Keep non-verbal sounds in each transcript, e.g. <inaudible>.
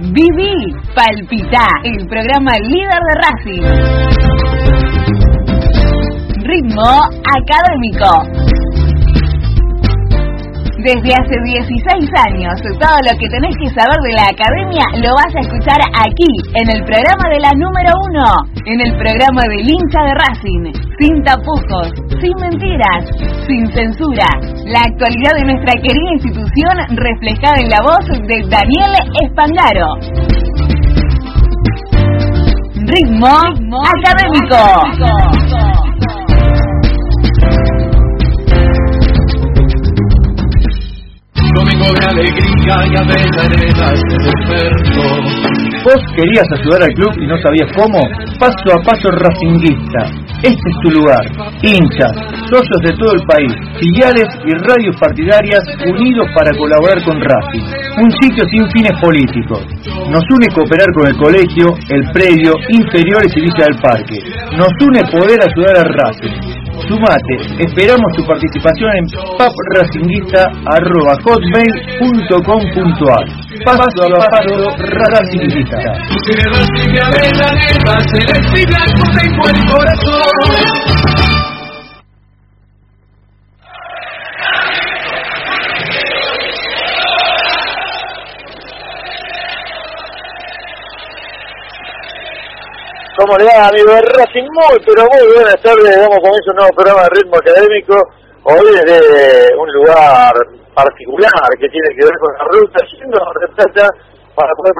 Viví, palpitá, el programa líder de Racing. Ritmo académico. Desde hace 16 años, todo lo que tenés que saber de la academia lo vas a escuchar aquí, en el programa de la número uno, en el programa del hincha de Racing, sin tapujos, sin mentiras, sin censura. La actualidad de nuestra querida institución reflejada en la voz de Daniel Espangaro. Ritmo, académico. Domingo de alegría y arenas ¿Vos querías ayudar al club y no sabías cómo? Paso a paso racinguista. Este es tu lugar. Hinchas, socios de todo el país, filiales y radios partidarias unidos para colaborar con Racing. Un sitio sin fines políticos. Nos une cooperar con el colegio, el predio, inferiores y vista del parque. Nos une poder ayudar a Racing. Sumate, esperamos tu participación en papracinguista.com.ar Paso a paso, Racinguista. ¿Cómo le va, amigo de Racing? Muy, pero muy buenas tardes. Damos comienzo un nuevo programa de ritmo académico. Hoy desde un lugar particular que tiene que ver con la ruta, yendo a Plata para poder...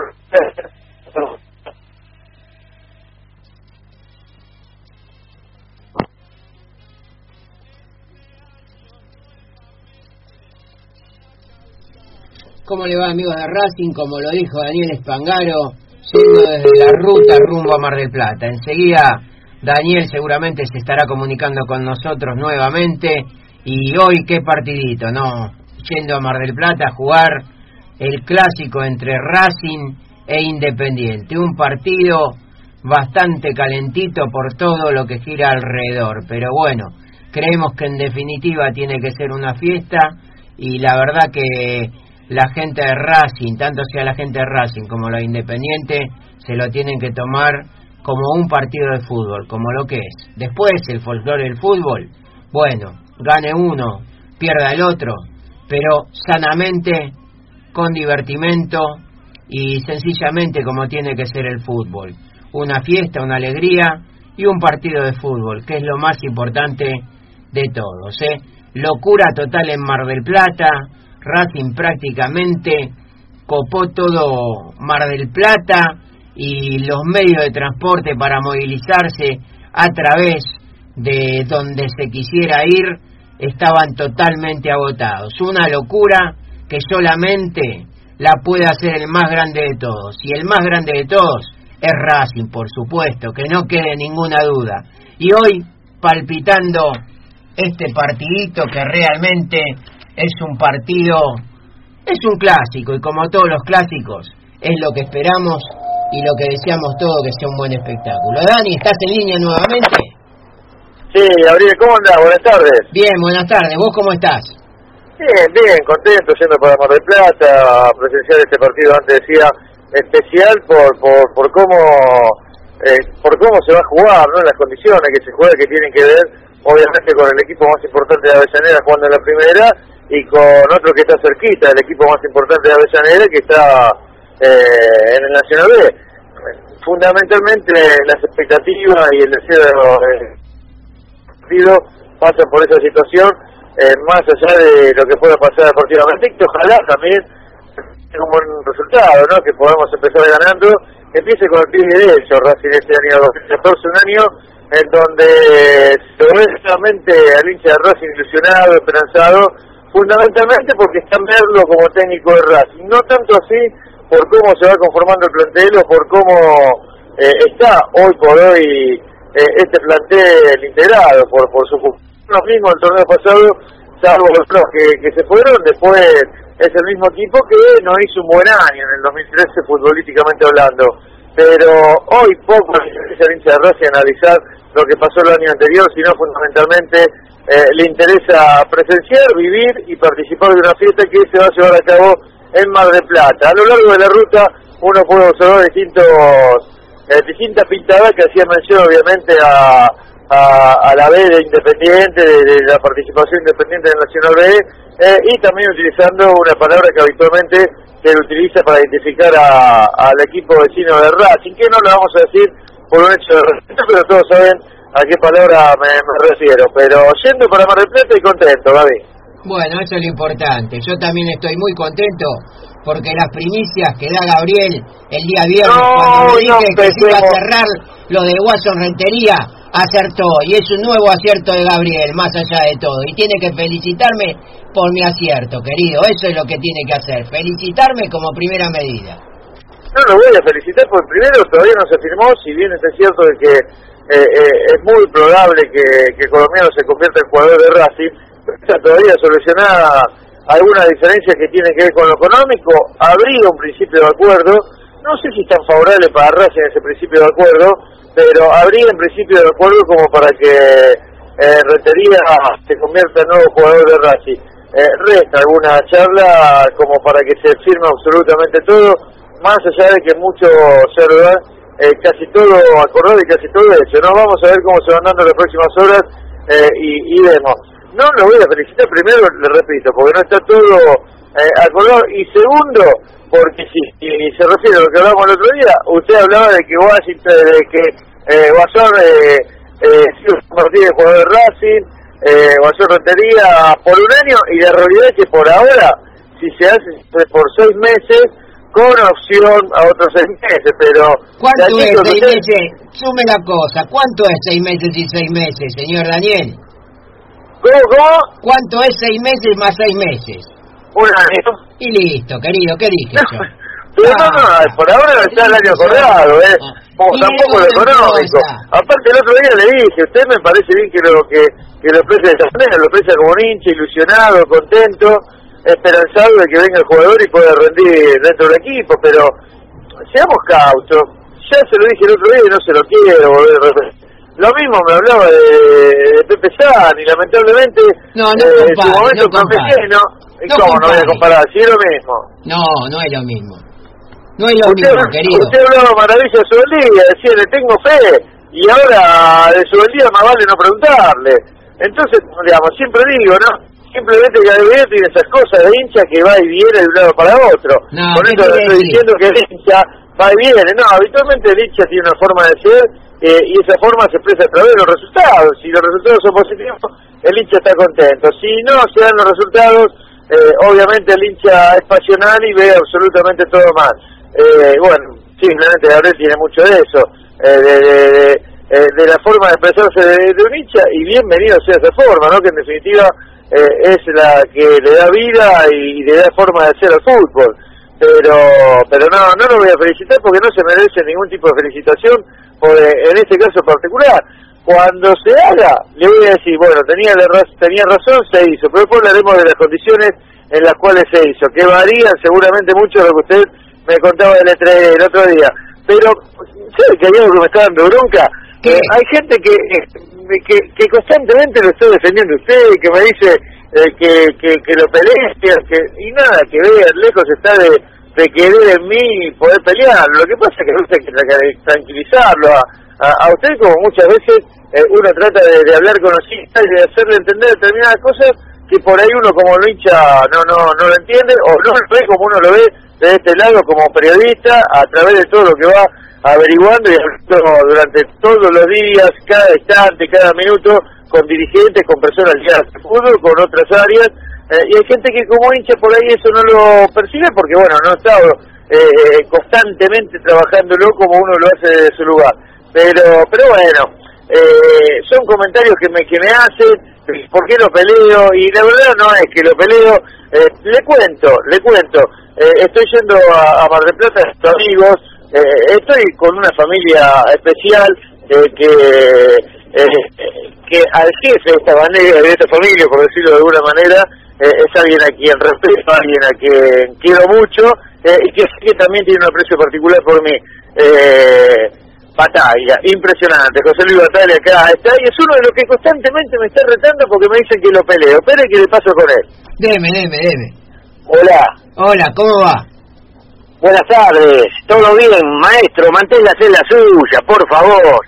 ¿Cómo le va, amigos de Racing? Como lo dijo Daniel Espangaro, la ruta rumbo a Mar del Plata. Enseguida Daniel seguramente se estará comunicando con nosotros nuevamente y hoy qué partidito, ¿no? Yendo a Mar del Plata a jugar el clásico entre Racing e Independiente, un partido bastante calentito por todo lo que gira alrededor, pero bueno, creemos que en definitiva tiene que ser una fiesta y la verdad que la gente de Racing, tanto sea la gente de Racing como la Independiente, se lo tienen que tomar como un partido de fútbol, como lo que es. Después el folclore del fútbol, bueno, gane uno, pierda el otro, pero sanamente, con divertimento y sencillamente como tiene que ser el fútbol. Una fiesta, una alegría y un partido de fútbol, que es lo más importante de todos. ¿eh? Locura total en Mar del Plata, Racing prácticamente copó todo Mar del Plata y los medios de transporte para movilizarse a través de donde se quisiera ir estaban totalmente agotados. Una locura que solamente la puede hacer el más grande de todos. Y el más grande de todos es Racing, por supuesto, que no quede ninguna duda. Y hoy palpitando este partidito que realmente es un partido, es un clásico y como todos los clásicos es lo que esperamos y lo que deseamos todo que sea un buen espectáculo. Dani, ¿estás en línea nuevamente? Sí, Gabriel, ¿cómo andás? Buenas tardes. Bien, buenas tardes. ¿Vos cómo estás? Bien, bien, contento, yendo para Mar del Plata, a presenciar este partido, antes decía, especial por, por, por cómo eh, por cómo se va a jugar, ¿no? las condiciones que se juega, que tienen que ver, obviamente, con el equipo más importante de Avellaneda jugando en la primera y con otro que está cerquita, el equipo más importante de Avellaneda, que está eh, en el Nacional B. Fundamentalmente las expectativas y el deseo de partido pasan por esa situación, eh, más allá de lo que pueda pasar deportivamente, y que ojalá también tenga un buen resultado, ¿no? que podamos empezar ganando, empiece con el pie derecho Racing este año 2014, un año en donde se ve realmente al hincha de Racing ilusionado, esperanzado, fundamentalmente porque está Merlo como técnico de Racing, no tanto así por cómo se va conformando el plantel o por cómo eh, está hoy por hoy eh, este plantel integrado por, por su los mismos el torneo pasado, salvo los que, que se fueron, después es el mismo equipo que no hizo un buen año en el 2013 futbolísticamente hablando. Pero hoy poco interesa al hincha de Racing analizar lo que pasó el año anterior, sino fundamentalmente eh, le interesa presenciar, vivir y participar de una fiesta que se va a llevar a cabo en Mar del Plata. A lo largo de la ruta, uno puede observar distintos, eh, distintas pintadas que hacían mención obviamente a, a, la B de Independiente, de, la participación independiente del Nacional B, eh, y también utilizando una palabra que habitualmente se utiliza para identificar al equipo vecino de Racing, que no lo vamos a decir por un hecho de respeto, pero todos saben a qué palabra me, refiero. Pero yendo para Mar del Plata y contento, Gaby. Bueno, eso es lo importante. Yo también estoy muy contento porque las primicias que da Gabriel el día viernes cuando le dije que se iba a cerrar lo de Watson Rentería, acertó y es un nuevo acierto de Gabriel, más allá de todo. Y tiene que felicitarme por mi acierto, querido. Eso es lo que tiene que hacer, felicitarme como primera medida. No lo voy a felicitar porque primero todavía no se firmó, si bien es cierto de que eh, eh, es muy probable que, que Colombiano se convierta en jugador de Racing, está todavía solucionada alguna diferencia que tiene que ver con lo económico, habría un principio de acuerdo, no sé si es tan favorable para Racing ese principio de acuerdo, pero habría en principio de acuerdo como para que eh, Rentería se convierta en nuevo jugador de Racing. Eh, resta alguna charla como para que se firme absolutamente todo, más allá de que mucho se eh, casi todo acordado y casi todo hecho. ¿no? Vamos a ver cómo se van dando las próximas horas eh, y, vemos. No lo voy a felicitar primero, le repito, porque no está todo eh, acordado. Y segundo, porque si, se refiere a lo que hablamos el otro día, usted hablaba de que Washington, de que eh, Guasón eh, eh, de jugador de Racing, eh, Guasón Rentería por un año, y la realidad es que por ahora, si se hace por seis meses, con opción a otros seis meses, pero... ¿Cuánto es seis meses? Sume la cosa, ¿cuánto es seis meses y seis meses, señor Daniel? ¿Cómo, cómo? ¿Cuánto es seis meses más seis meses? Un año. Y listo, querido, ¿qué dije yo? <laughs> pero no, no, ah, por ahora está el año acordado, ¿eh? Ah. Como tampoco lo económico. Aparte, el otro día le dije, usted me parece bien que lo que, que lo ofrece de esa manera, lo ofrece como un hincha, ilusionado, contento, esperanzado de que venga el jugador y pueda rendir dentro del equipo, pero seamos cautos. Ya se lo dije el otro día y no se lo quiero volver a repetir. Lo mismo me hablaba de, Pepe San y lamentablemente no, no eh, en su momento no no, ¿cómo no voy a comparar? Si es lo mismo. No, no es lo mismo. No es lo mismo, querido. Usted hablaba maravilla de su día, decía, le tengo fe, y ahora de su día más vale no preguntarle. Entonces, digamos, siempre digo, ¿no? simplemente que Gabriel tiene esas cosas de hincha que va y viene de un lado para otro. No, Con esto estoy diciendo que el hincha va y viene. No, habitualmente el hincha tiene una forma de ser eh, y esa forma se expresa a través de los resultados. Si los resultados son positivos, el hincha está contento. Si no se dan los resultados, eh, obviamente el hincha es pasional y ve absolutamente todo mal. Eh, bueno, simplemente Gabriel tiene mucho de eso, de, de, de, la forma de expresarse de, de un hincha y bienvenido sea esa forma, ¿no? Que en definitiva eh, es la que le da vida y, le da forma de hacer al fútbol. Pero pero no, no lo voy a felicitar porque no se merece ningún tipo de felicitación en este caso particular. Cuando se haga, le voy a decir, bueno, tenía, tenía razón, se hizo, pero después hablaremos de las condiciones en las cuales se hizo, que varían seguramente mucho de lo que usted me contaba del, e el otro día. Pero, ¿sabe que hay algo que me está dando bronca? Eh, hay gente que que, que constantemente lo estoy defendiendo usted, que me dice eh, que, que, que lo pelee, que, y nada, que vea, lejos está de, de querer en mí poder pelear. Lo que pasa es que hay que tranquilizarlo a, a, usted, como muchas veces eh, uno trata de, hablar con los hinchas y de hacerle entender determinadas cosas que por ahí uno como lo hincha no, no, no lo entiende o no lo ve como uno lo ve de este lado como periodista a través de todo lo que va averiguando y durante todos los días, cada instante, cada minuto, con dirigentes, con personas ligadas al fútbol, con otras áreas, eh, y hay gente que como hincha por ahí eso no lo percibe porque, bueno, no está eh, constantemente trabajándolo como uno lo hace de su lugar. Pero, pero bueno, eh, son comentarios que me, que me hacen, ¿por qué lo peleo? Y la verdad no es que lo peleo, le cuento, le cuento, estoy yendo a, a Mar del Plata, a amigos, eh, estoy con una familia especial eh, que eh, que al jefe esta, manera, de esta familia, por decirlo de alguna manera, es alguien a quien respeto, alguien a quien quiero mucho y que, que también tiene un aprecio particular por mí. Batalla, impresionante, José Luis Batalla acá está y es uno de los que constantemente me está retando porque me dicen que lo peleo. Espere que le paso con él. Deme, deme, deme. Hola. Hola, ¿cómo va? Buenas tardes, todo bien, maestro, manténgase la suya, por favor.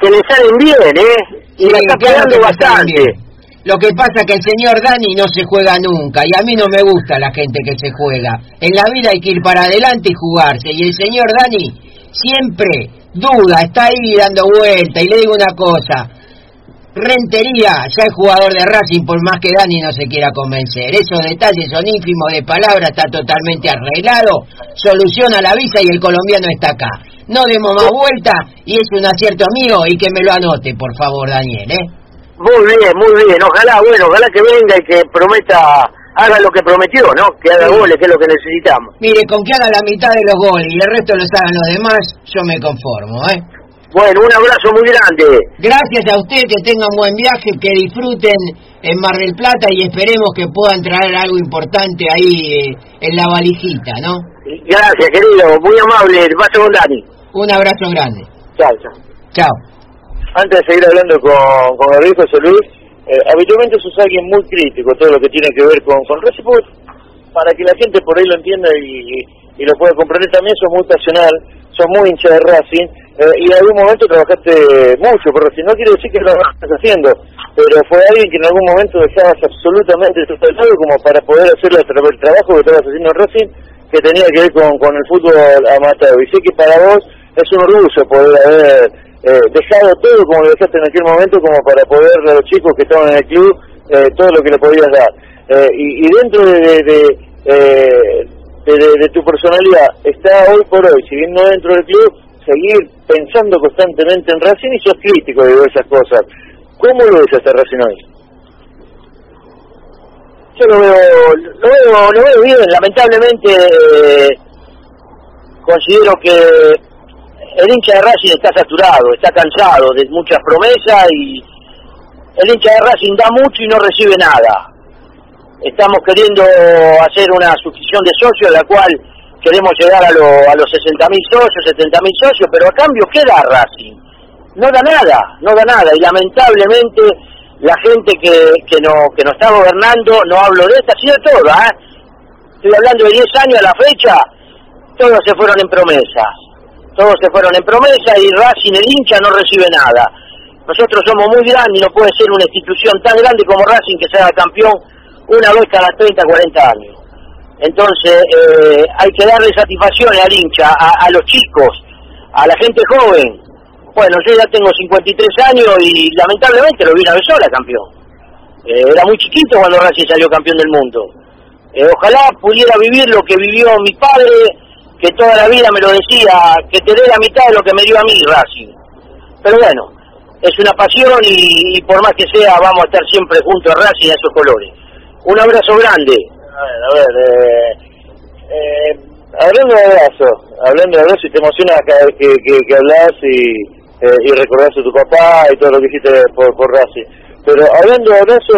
Que le salen bien, ¿eh? Y la está pegando bastante. Lo que pasa es que el señor Dani no se juega nunca y a mí no me gusta la gente que se juega. En la vida hay que ir para adelante y jugarse. Y el señor Dani siempre duda, está ahí dando vuelta. Y le digo una cosa, Rentería, ya es jugador de Racing por más que Dani no se quiera convencer. Esos detalles son ínfimos de palabra, está totalmente arreglado, soluciona la visa y el colombiano está acá. No demos más vuelta y es un acierto mío y que me lo anote, por favor, Daniel, ¿eh? Muy bien, muy bien. Ojalá, bueno, ojalá que venga y que prometa, haga lo que prometió, ¿no? Que haga goles, que es lo que necesitamos. Mire, con que haga la mitad de los goles y el resto los hagan los demás, yo me conformo, ¿eh? Bueno, un abrazo muy grande. Gracias a usted, que tenga un buen viaje, que disfruten en Mar del Plata y esperemos que puedan traer algo importante ahí eh, en la valijita, ¿no? Gracias, querido, muy amable. Paso con Dani. Un abrazo grande. Chao, chao. Chao. Antes de seguir hablando con, con el José Luis, eh, habitualmente sos alguien muy crítico, todo lo que tiene que ver con, con porque para que la gente por ahí lo entienda y, y lo pueda comprender, también sos muy pasional, sos muy hincha de Racing, eh, y en algún momento trabajaste mucho por Racing. No quiere decir que lo estás haciendo, pero fue alguien que en algún momento dejabas absolutamente totalmente como para poder hacer el, tra- el trabajo que estabas haciendo en Racing, que tenía que ver con, con el fútbol amateur. Y sé que para vos es un orgullo poder haber eh, dejado todo como lo dejaste en aquel momento, como para poder a los chicos que estaban en el club eh, todo lo que le podías dar. Eh, y, dentro de, de, de, eh, de- tu personalidad está hoy por hoy, si bien no dentro del club, seguir pensando constantemente en Racing y sos crítico de esas cosas. ¿Cómo lo ves hasta Racing hoy? Yo lo veo, lo veo, lo veo bien. Lamentablemente considero que el hincha de Racing está saturado, está cansado de muchas promesas y el hincha de Racing da mucho y no recibe nada. Estamos queriendo hacer una suscripción de socios, la cual queremos llegar a, lo, a los 60.000 socios, 70.000 socios, pero a cambio, ¿qué da Racing? No da nada, no da nada. Y lamentablemente la gente que, que, no, que nos está gobernando, no hablo de esta, sino de toda, ¿eh? estoy hablando de 10 años a la fecha, todos se fueron en promesas. Todos se fueron en promesas y Racing, el hincha, no recibe nada. Nosotros somos muy grandes y no puede ser una institución tan grande como Racing que sea campeón una vez cada 30, 40 años. Entonces, eh, hay que darle satisfacciones al hincha, a, a los chicos, a la gente joven. Bueno, yo ya tengo 53 años y lamentablemente lo vi una vez sola campeón. Eh, era muy chiquito cuando Racing salió campeón del mundo. Eh, ojalá pudiera vivir lo que vivió mi padre, que toda la vida me lo decía, que te dé la mitad de lo que me dio a mí Racing. Pero bueno, es una pasión y, por más que sea, vamos a estar siempre junto a Racing a esos colores. Un abrazo grande. A ver, a ver, eh, eh, hablando de abrazo, hablando de abrazo y te emociona cada vez que, que, que hablas y, eh, y recordás a tu papá y todo lo que hiciste por, por Racing. Pero hablando de abrazo,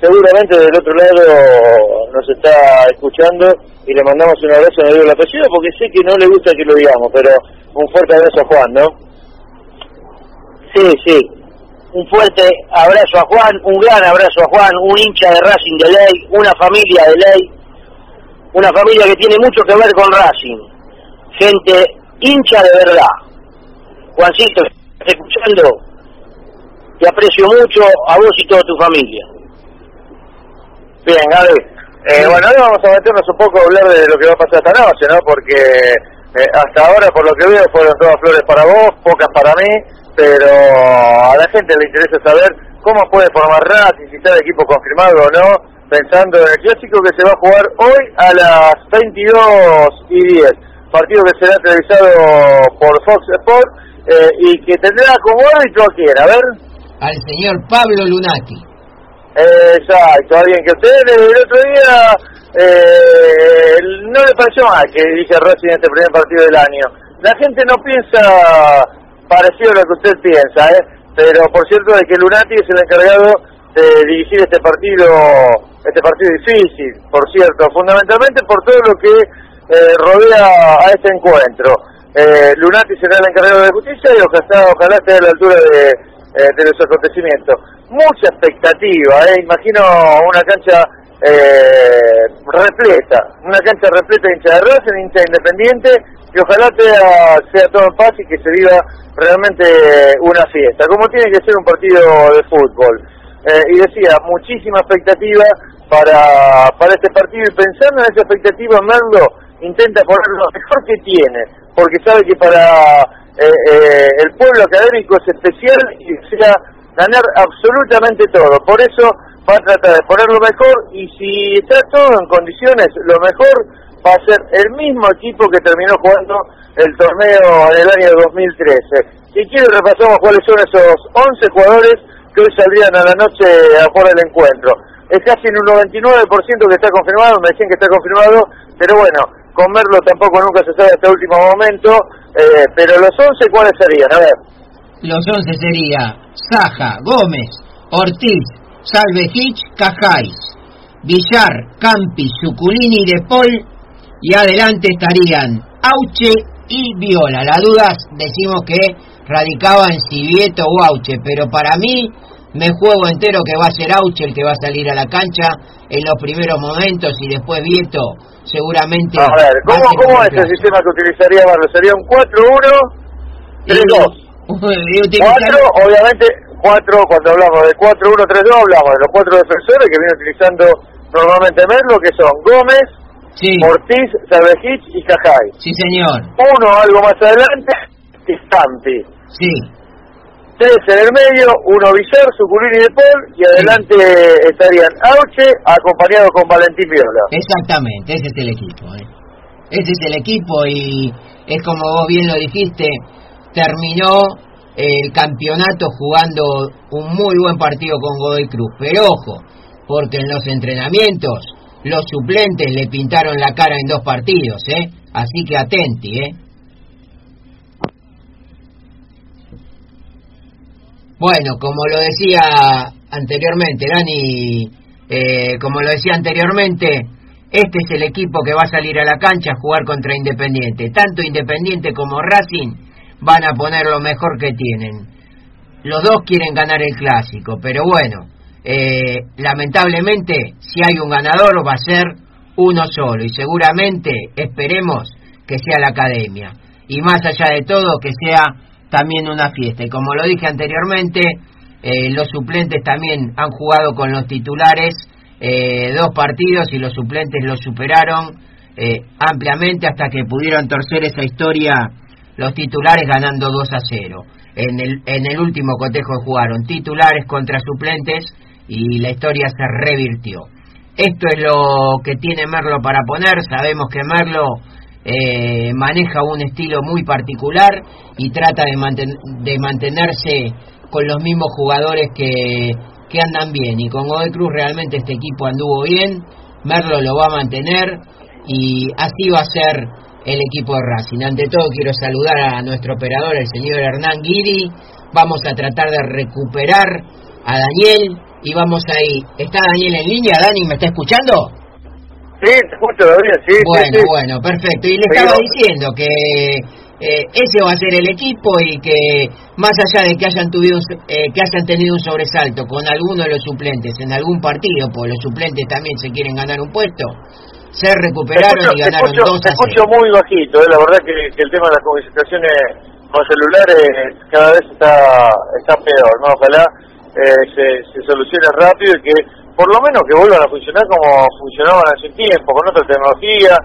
seguramente del otro lado nos está escuchando y le mandamos un abrazo, no digo el apellido porque sé que no le gusta que lo digamos, pero un fuerte abrazo a Juan, ¿no? Sí, sí. Un fuerte abrazo a Juan, un gran abrazo a Juan, un hincha de Racing de ley, una familia de ley, una familia que tiene mucho que ver con Racing. Gente hincha de verdad. Juancito, ¿estás escuchando? Te aprecio mucho a vos y toda tu familia. Bien, Gaby. Eh, bueno, ahora vamos a meternos un poco a hablar de lo que va a pasar esta noche, ¿no? Porque eh, hasta ahora, por lo que veo, fueron todas flores para vos, pocas para mí, pero a la gente le interesa saber cómo puede formar Racing, si está el equipo confirmado o no, pensando en el clásico que se va a jugar hoy a las 22 y 10. Partido que será televisado por Fox Sport eh, y que tendrá como árbitro a quién, a ver. Al señor Pablo Lunati. Exacto, alguien que usted el otro día eh, no le pareció mal que dirige Racing este primer partido del año. La gente no piensa parecido a lo que usted piensa, ¿eh? pero por cierto de que Lunati es el encargado de dirigir este partido, este partido difícil, por cierto, fundamentalmente por todo lo que eh, rodea a este encuentro. Eh, Lunati será el encargado de justicia y ojalá, ojalá esté a la altura de, eh, de los acontecimientos. Mucha expectativa, ¿eh? imagino una cancha eh, repleta, una cancha repleta de hincha de Racing, hincha independiente, y ojalá sea, sea todo en paz y que se viva realmente una fiesta, como tiene que ser un partido de fútbol. Eh, y decía, muchísima expectativa para, para este partido y pensando en esa expectativa, Merlo intenta poner lo mejor que tiene, porque sabe que para eh, eh, el pueblo académico es especial y desea ganar absolutamente todo. Por eso va a tratar de poner lo mejor y si está todo en condiciones, lo mejor va a ser el mismo equipo que terminó jugando el torneo en el año 2013. Si quiere repasamos cuáles son esos 11 jugadores que hoy saldrían a la noche a jugar el encuentro. Es casi en un 99% que está confirmado, me decían que está confirmado, pero bueno, comerlo tampoco nunca se sabe hasta el último momento, eh, pero los 11 cuáles serían, a ver. Los 11 sería Saja, Gómez, Ortiz, Salvejich, Cajáis, Villar, Campi, Suculini, De Paul y adelante estarían Auche y Viola. La duda decimos que radicaba en si Vieto o Auche, pero para mí me juego entero que va a ser Auche el que va a salir a la cancha en los primeros momentos y después Vieto seguramente... A ver, ¿cómo, cómo es el sistema que utilizaría Barrio? ¿Sería un 4-1, 3-2? 4, obviamente, cuatro, cuando hablamos de 4-1-3-2, hablamos de los cuatro defensores que viene utilizando normalmente Merlo, que son Gómez, sí. Ortiz, Salvejich y Cajay. Sí, señor. Uno algo más adelante, Stampi. Sí. Tres en el medio, uno Villar, Suculini de Paul, y adelante estarían Auche, acompañado con Valentín Viola. Exactamente, ese es el equipo. ¿eh? Ese es el equipo y es como vos bien lo dijiste, terminó el campeonato jugando un muy buen partido con Godoy Cruz. Pero ojo, porque en los entrenamientos los suplentes le pintaron la cara en dos partidos, ¿eh? Así que atenti, ¿eh? Bueno, como lo decía anteriormente, Dani, eh, como lo decía anteriormente, este es el equipo que va a salir a la cancha a jugar contra Independiente. Tanto Independiente como Racing van a poner lo mejor que tienen. Los dos quieren ganar el clásico, pero bueno, eh, lamentablemente si hay un ganador va a ser uno solo y seguramente esperemos que sea la academia y más allá de todo que sea también una fiesta y como lo dije anteriormente eh, los suplentes también han jugado con los titulares eh, dos partidos y los suplentes los superaron ampliamente hasta que pudieron torcer esa historia los titulares ganando 2 a 0. En el, en el último cotejo jugaron titulares contra suplentes y la historia se revirtió. Esto es lo que tiene Merlo para poner. Sabemos que Merlo eh, maneja un estilo muy particular y trata de, de mantenerse con los mismos jugadores que, que andan bien. Y con Godoy Cruz realmente este equipo anduvo bien. Merlo lo va a mantener y así va a ser el equipo de Racing. Ante todo quiero saludar a nuestro operador, el señor Hernán Guidi. Vamos a tratar de recuperar a Daniel y vamos ahí. ¿Está Daniel en línea? Dani, ¿me está escuchando? Sí, te escucho, Daniel, sí. Bueno, bueno, perfecto. Y le estaba diciendo que eh, ese va a ser el equipo y que más allá de que hayan, tuvido, eh, que hayan tenido un sobresalto con alguno de los suplentes en algún partido, pues los suplentes también se quieren ganar un puesto, se recuperaron y ganaron escucho, dos a escucho muy bajito, eh, la verdad que, que, el tema de las comunicaciones con celulares cada vez está, está peor, ¿no? Ojalá eh, se, se solucione rápido y que por lo menos que vuelvan a funcionar como funcionaban hace un tiempo, con otra tecnología.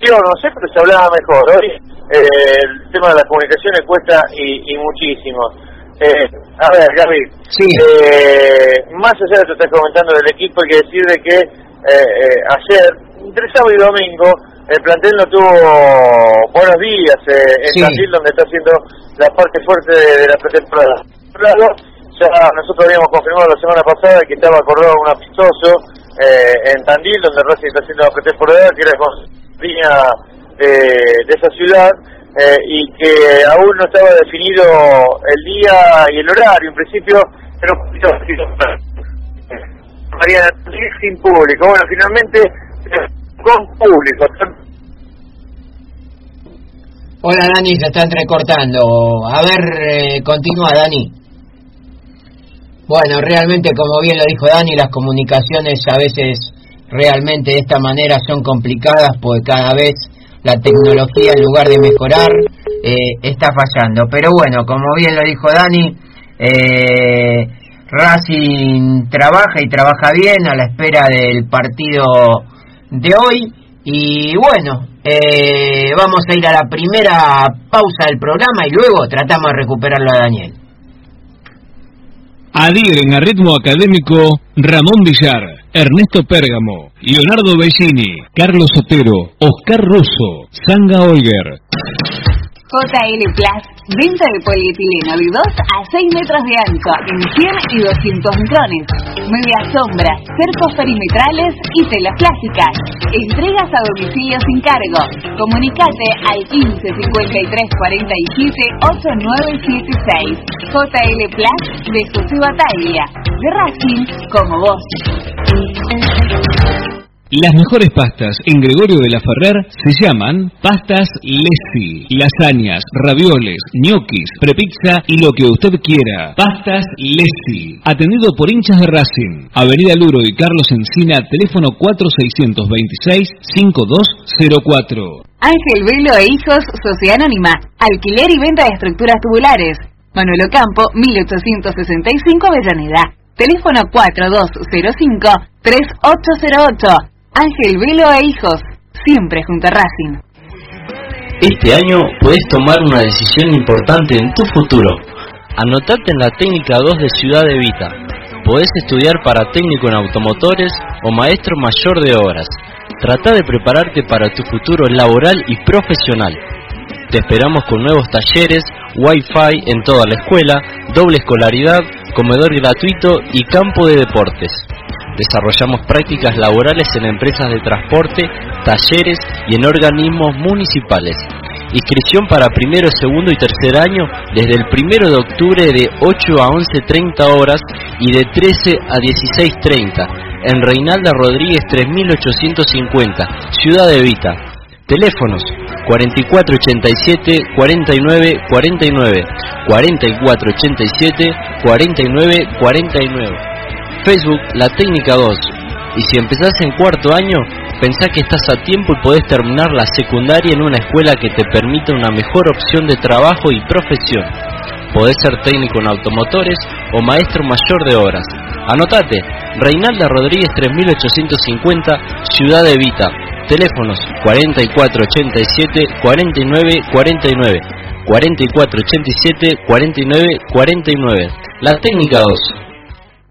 Yo no sé, pero se hablaba mejor. Hoy eh, el tema de las comunicaciones cuesta y, y muchísimo. Eh, a ver, Gaby, sí. eh, más allá de lo que estás comentando del equipo, hay que decir de que eh, ayer entre sábado y domingo el plantel no tuvo buenos días eh, en Sí. Tandil, donde está haciendo la parte fuerte de, de la pretemporada. Ya nosotros habíamos confirmado la semana pasada que estaba acordado un amistoso eh, en Tandil, donde Racing está haciendo la pretemporada, que era con línea de esa ciudad, eh, y que aún no estaba definido el día y el horario. En principio, pero Mariana, sin público. Bueno, finalmente con público. Hola Dani, se está entrecortando. A ver, eh, continúa Dani. Bueno, realmente como bien lo dijo Dani, las comunicaciones a veces realmente de esta manera son complicadas porque cada vez la tecnología en lugar de mejorar eh, está fallando. Pero bueno, como bien lo dijo Dani, eh, Racing trabaja y trabaja bien a la espera del partido de hoy. Y bueno, eh, vamos a ir a la primera pausa del programa y luego tratamos de recuperarlo a Daniel. Adhieren a ritmo académico Ramón Villar, Ernesto Pérgamo, Leonardo Bellini, Carlos Sotero, Oscar Russo, Sanga Olger. JL Plus, venta de polietileno de 2 a 6 metros de ancho en 100 y 200 micrones, media sombra, cercos perimetrales y telas plásticas. Entregas a domicilio sin cargo. Comunicate al 15 53 47 8976. JL Plus de José Batalla, de Racing como vos. Las mejores pastas en Gregorio de la Ferrer se llaman pastas Lesi, lasañas, ravioles, ñoquis, prepizza y lo que usted quiera. Pastas Lesi, atendido por hinchas de Racing. Avenida Luro y Carlos Encina, teléfono 4626-5204. Ángel Velo e Hijos, Sociedad Anónima, alquiler y venta de estructuras tubulares. Manuel Ocampo, 1865 Avellaneda. Teléfono 4205-3808. Ángel Velo e Hijos, siempre junto a Racing. Este año puedes tomar una decisión importante en tu futuro. Anotate en la técnica 2 de Ciudad de Vita. Podés estudiar para técnico en automotores o maestro mayor de obras. Trata de prepararte para tu futuro laboral y profesional. Te esperamos con nuevos talleres, wifi en toda la escuela, doble escolaridad, comedor gratuito y campo de deportes. Desarrollamos prácticas laborales en empresas de transporte, talleres y en organismos municipales. Inscripción para primero, segundo y tercer año desde el primero de octubre de 8 a 11.30 horas y de 13 a 16.30 en Reinalda Rodríguez 3850, Ciudad de Vita. Teléfonos 4487 49 49 4487 49 49 Facebook La Técnica 2 y si empezás en cuarto año pensá que estás a tiempo y podés terminar la secundaria en una escuela que te permita una mejor opción de trabajo y profesión. Podés ser técnico en automotores o maestro mayor de obras. Anotate Reinalda Rodríguez 3850 Ciudad de Vita. Teléfonos 4487 49 49 4487 49 49 La Técnica 2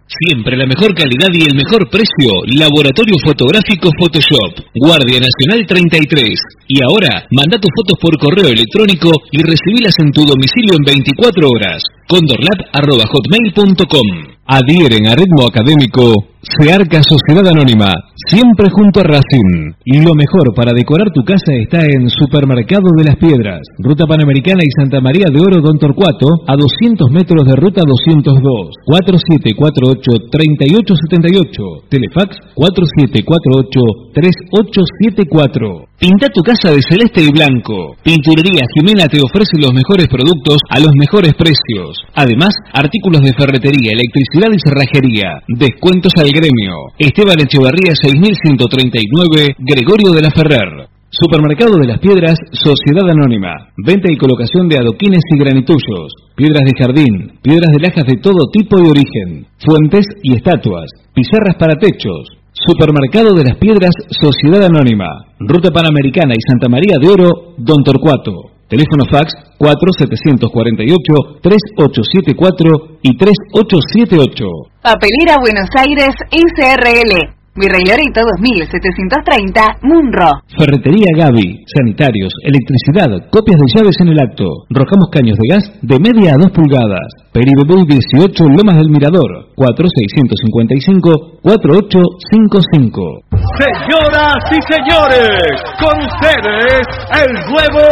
Siempre la mejor calidad y el mejor precio. Laboratorio Fotográfico Photoshop. Guardia Nacional 33. Y ahora, manda tus fotos por correo electrónico y recibilas en tu domicilio en 24 horas. condorlab.hotmail.com Adhieren a ritmo académico Searca Sociedad Anónima, siempre junto a Racing. Y lo mejor para decorar tu casa está en Supermercado de las Piedras, Ruta Panamericana y Santa María de Oro Don Torcuato, a 200 metros de Ruta 202, 4748-3878, Telefax 4748-3874. Pinta tu casa de celeste y blanco. Pinturería Jimena te ofrece los mejores productos a los mejores precios. Además, artículos de ferretería, electricidad y cerrajería. Descuentos al gremio. Esteban Echevarría 6139, Gregorio de la Ferrer. Supermercado de las Piedras, Sociedad Anónima. Venta y colocación de adoquines y granitullos. Piedras de jardín. Piedras de lajas de todo tipo y origen. Fuentes y estatuas. Pizarras para techos. Supermercado de las Piedras, Sociedad Anónima, Ruta Panamericana y Santa María de Oro, Don Torcuato. Teléfono fax 4748-3874 y 3878. Papelera Buenos Aires SRL. Virrey Loreto 2730, Munro. Ferretería Gaby, sanitarios, electricidad, copias de llaves en el acto. Rojamos caños de gas de media a 2 pulgadas. Peribebú 18 Lomas del Mirador, 4655-4855. Señoras y señores, con ustedes el nuevo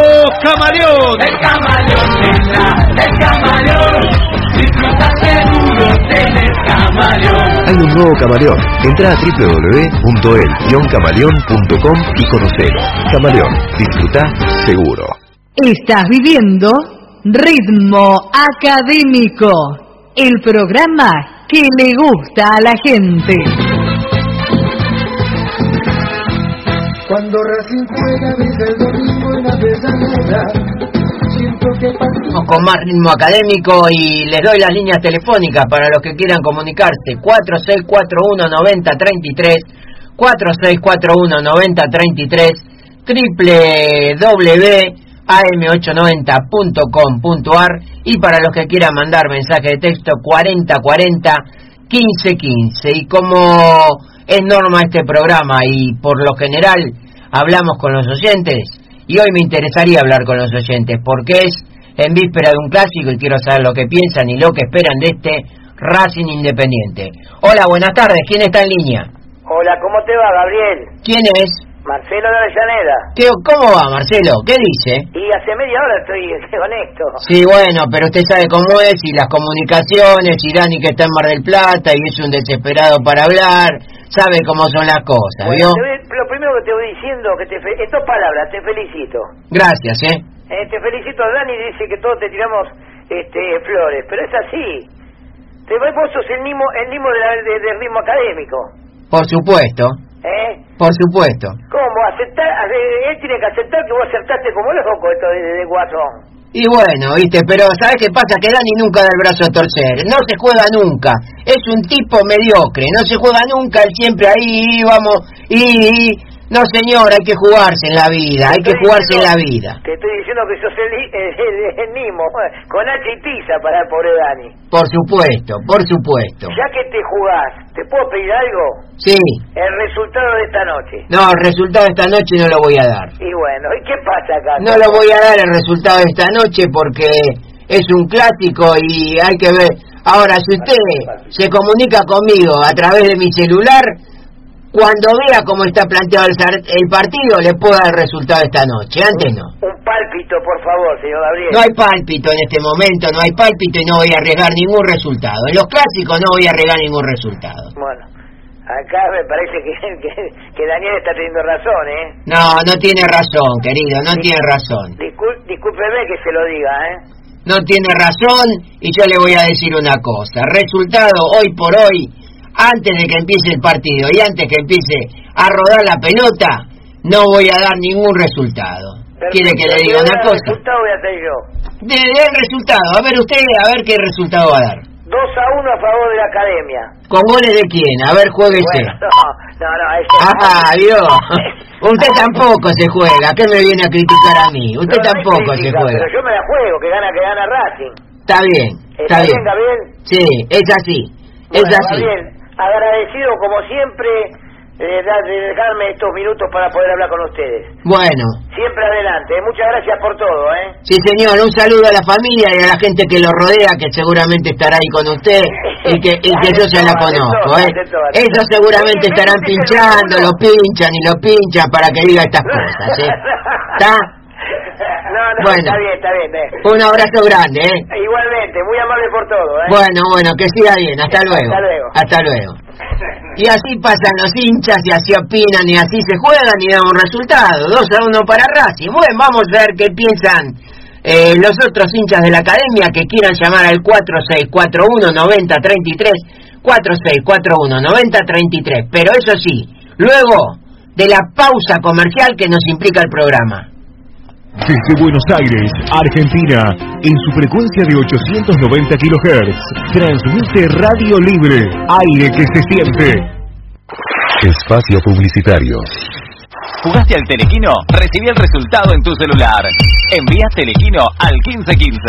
camaleón. El camaleón el camaleón. Disfruta seguro tener camaleón. Hay un nuevo camaleón. Entra a www.el-camaleón.com y conocelo. Camaleón, disfruta seguro. Estás viviendo Ritmo Académico, el programa que le gusta a la gente. Cuando Racing juega desde el domingo en Vamos con más ritmo académico y les doy las líneas telefónicas para los que quieran comunicarse. 4641-9033, 4641-9033, www.am890.com.ar y para los que quieran mandar mensaje de texto 4040-1515. Y como es norma este programa y por lo general hablamos con los oyentes, y hoy me interesaría hablar con los oyentes porque es en víspera de un clásico y quiero saber lo que piensan y lo que esperan de este Racing Independiente. Hola, buenas tardes, ¿quién está en línea? Hola, ¿cómo te va, Gabriel? ¿Quién es? Marcelo de Avellaneda. ¿Qué, ¿Cómo va, Marcelo? ¿Qué dice? Y hace media hora estoy <laughs> con esto. Sí, bueno, pero usted sabe cómo es y las comunicaciones, y Dani que está en Mar del Plata y es un desesperado para hablar, sabe cómo son las cosas, Bueno, ¿vio? te voy- lo que te voy diciendo, que te fe- estas palabras, te felicito. Gracias, ¿eh? Eh, te felicito, Dani dice que todos te tiramos este, flores, pero es así. Te, vos sos el Nimo, el Nimo de la- de- del ritmo académico, Por supuesto, ¿eh? por supuesto. ¿Cómo? Aceptar, eh, él tiene que aceptar que vos acertaste como loco esto de, de, de Guasón. Y bueno, viste, pero ¿sabes qué pasa? Que Dani nunca da el brazo a torcer, no se juega nunca, es un tipo mediocre, no se juega nunca, él siempre ahí, vamos, y, y- no señor, hay que jugarse en la vida, hay que jugarse en la vida. Te estoy diciendo que sos el, el, el- el Nimo, <laughs> con H y tiza para el pobre Dani. Por supuesto, por supuesto. Ya que te jugás, ¿te puedo pedir algo? Sí, El resultado de esta noche. no, el resultado de esta noche no lo voy a dar. Y bueno, ¿y qué pasa acá? No lo voy a dar el resultado de esta noche porque es un clásico y hay que ver. Ahora, si usted se comunica conmigo a través de mi celular, cuando vea cómo está planteado el, el partido, le puedo dar el resultado esta noche. Antes no. Un pálpito, por favor, señor Gabriel. No hay pálpito en este momento, no hay pálpito y no voy a arriesgar ningún resultado. En los clásicos no voy a arriesgar ningún resultado. Bueno, acá me parece que, <laughs> que, que Daniel está teniendo razón, ¿eh? No, no tiene razón, querido, no tiene razón. Discul- discúlpeme que se lo diga, ¿eh? no tiene razón y yo le voy a decir una cosa. Resultado hoy por hoy, antes de que empiece el partido y antes que empiece a rodar la pelota, no voy a dar ningún resultado. ¿Quiere que le diga una El cosa? resultado voy a hacer yo. De, del resultado, a ver usted, a ver qué resultado va a dar. 2 a 1 a favor de la academia. ¿Con goles de quién? A ver, jueguese. Bueno, no, no, eso Ah, Dios. <laughs> Usted tampoco se juega. ¿Qué me viene a criticar a mí? Usted No, tampoco se juega. Pero yo me la juego, que gana, que gana Racing. Está bien, ¿Está está bien, bien. Gabriel? Sí, es así. Es así. Gabriel, agradecido como siempre eh, de, de dejarme estos minutos para poder hablar con ustedes. Bueno. Siempre adelante. eh. Muchas gracias por todo, ¿eh? Sí, señor, un saludo a la familia y a la gente que lo rodea, que seguramente estará ahí con usted y que, y que yo se la conozco, ¿eh? Ellos seguramente estarán pinchando, lo pinchan y lo pinchan para que diga estas cosas, ¿eh? <laughs> ¿Está? No, no, Bueno. está bien, está bien. eh. Un abrazo grande, ¿eh? Igualmente, muy amable por todo, ¿eh? Bueno, bueno, que siga bien, hasta luego. Hasta luego. Hasta luego. Y así pasan los hinchas y así opinan y así se juegan y dan un resultado. 2 a 1 para Racing. Bueno, vamos a ver qué piensan eh, los otros hinchas de la academia que quieran llamar al 4641-9033. 4641-9033. Pero eso sí, luego de la pausa comercial que nos implica el programa. Desde Buenos Aires, Argentina, en su frecuencia de 890 kHz, transmite Radio Libre, aire que se siente. Espacio Publicitario. ¿Jugaste al Telequino? Recibí el resultado en tu celular. Envía Telequino al 1515.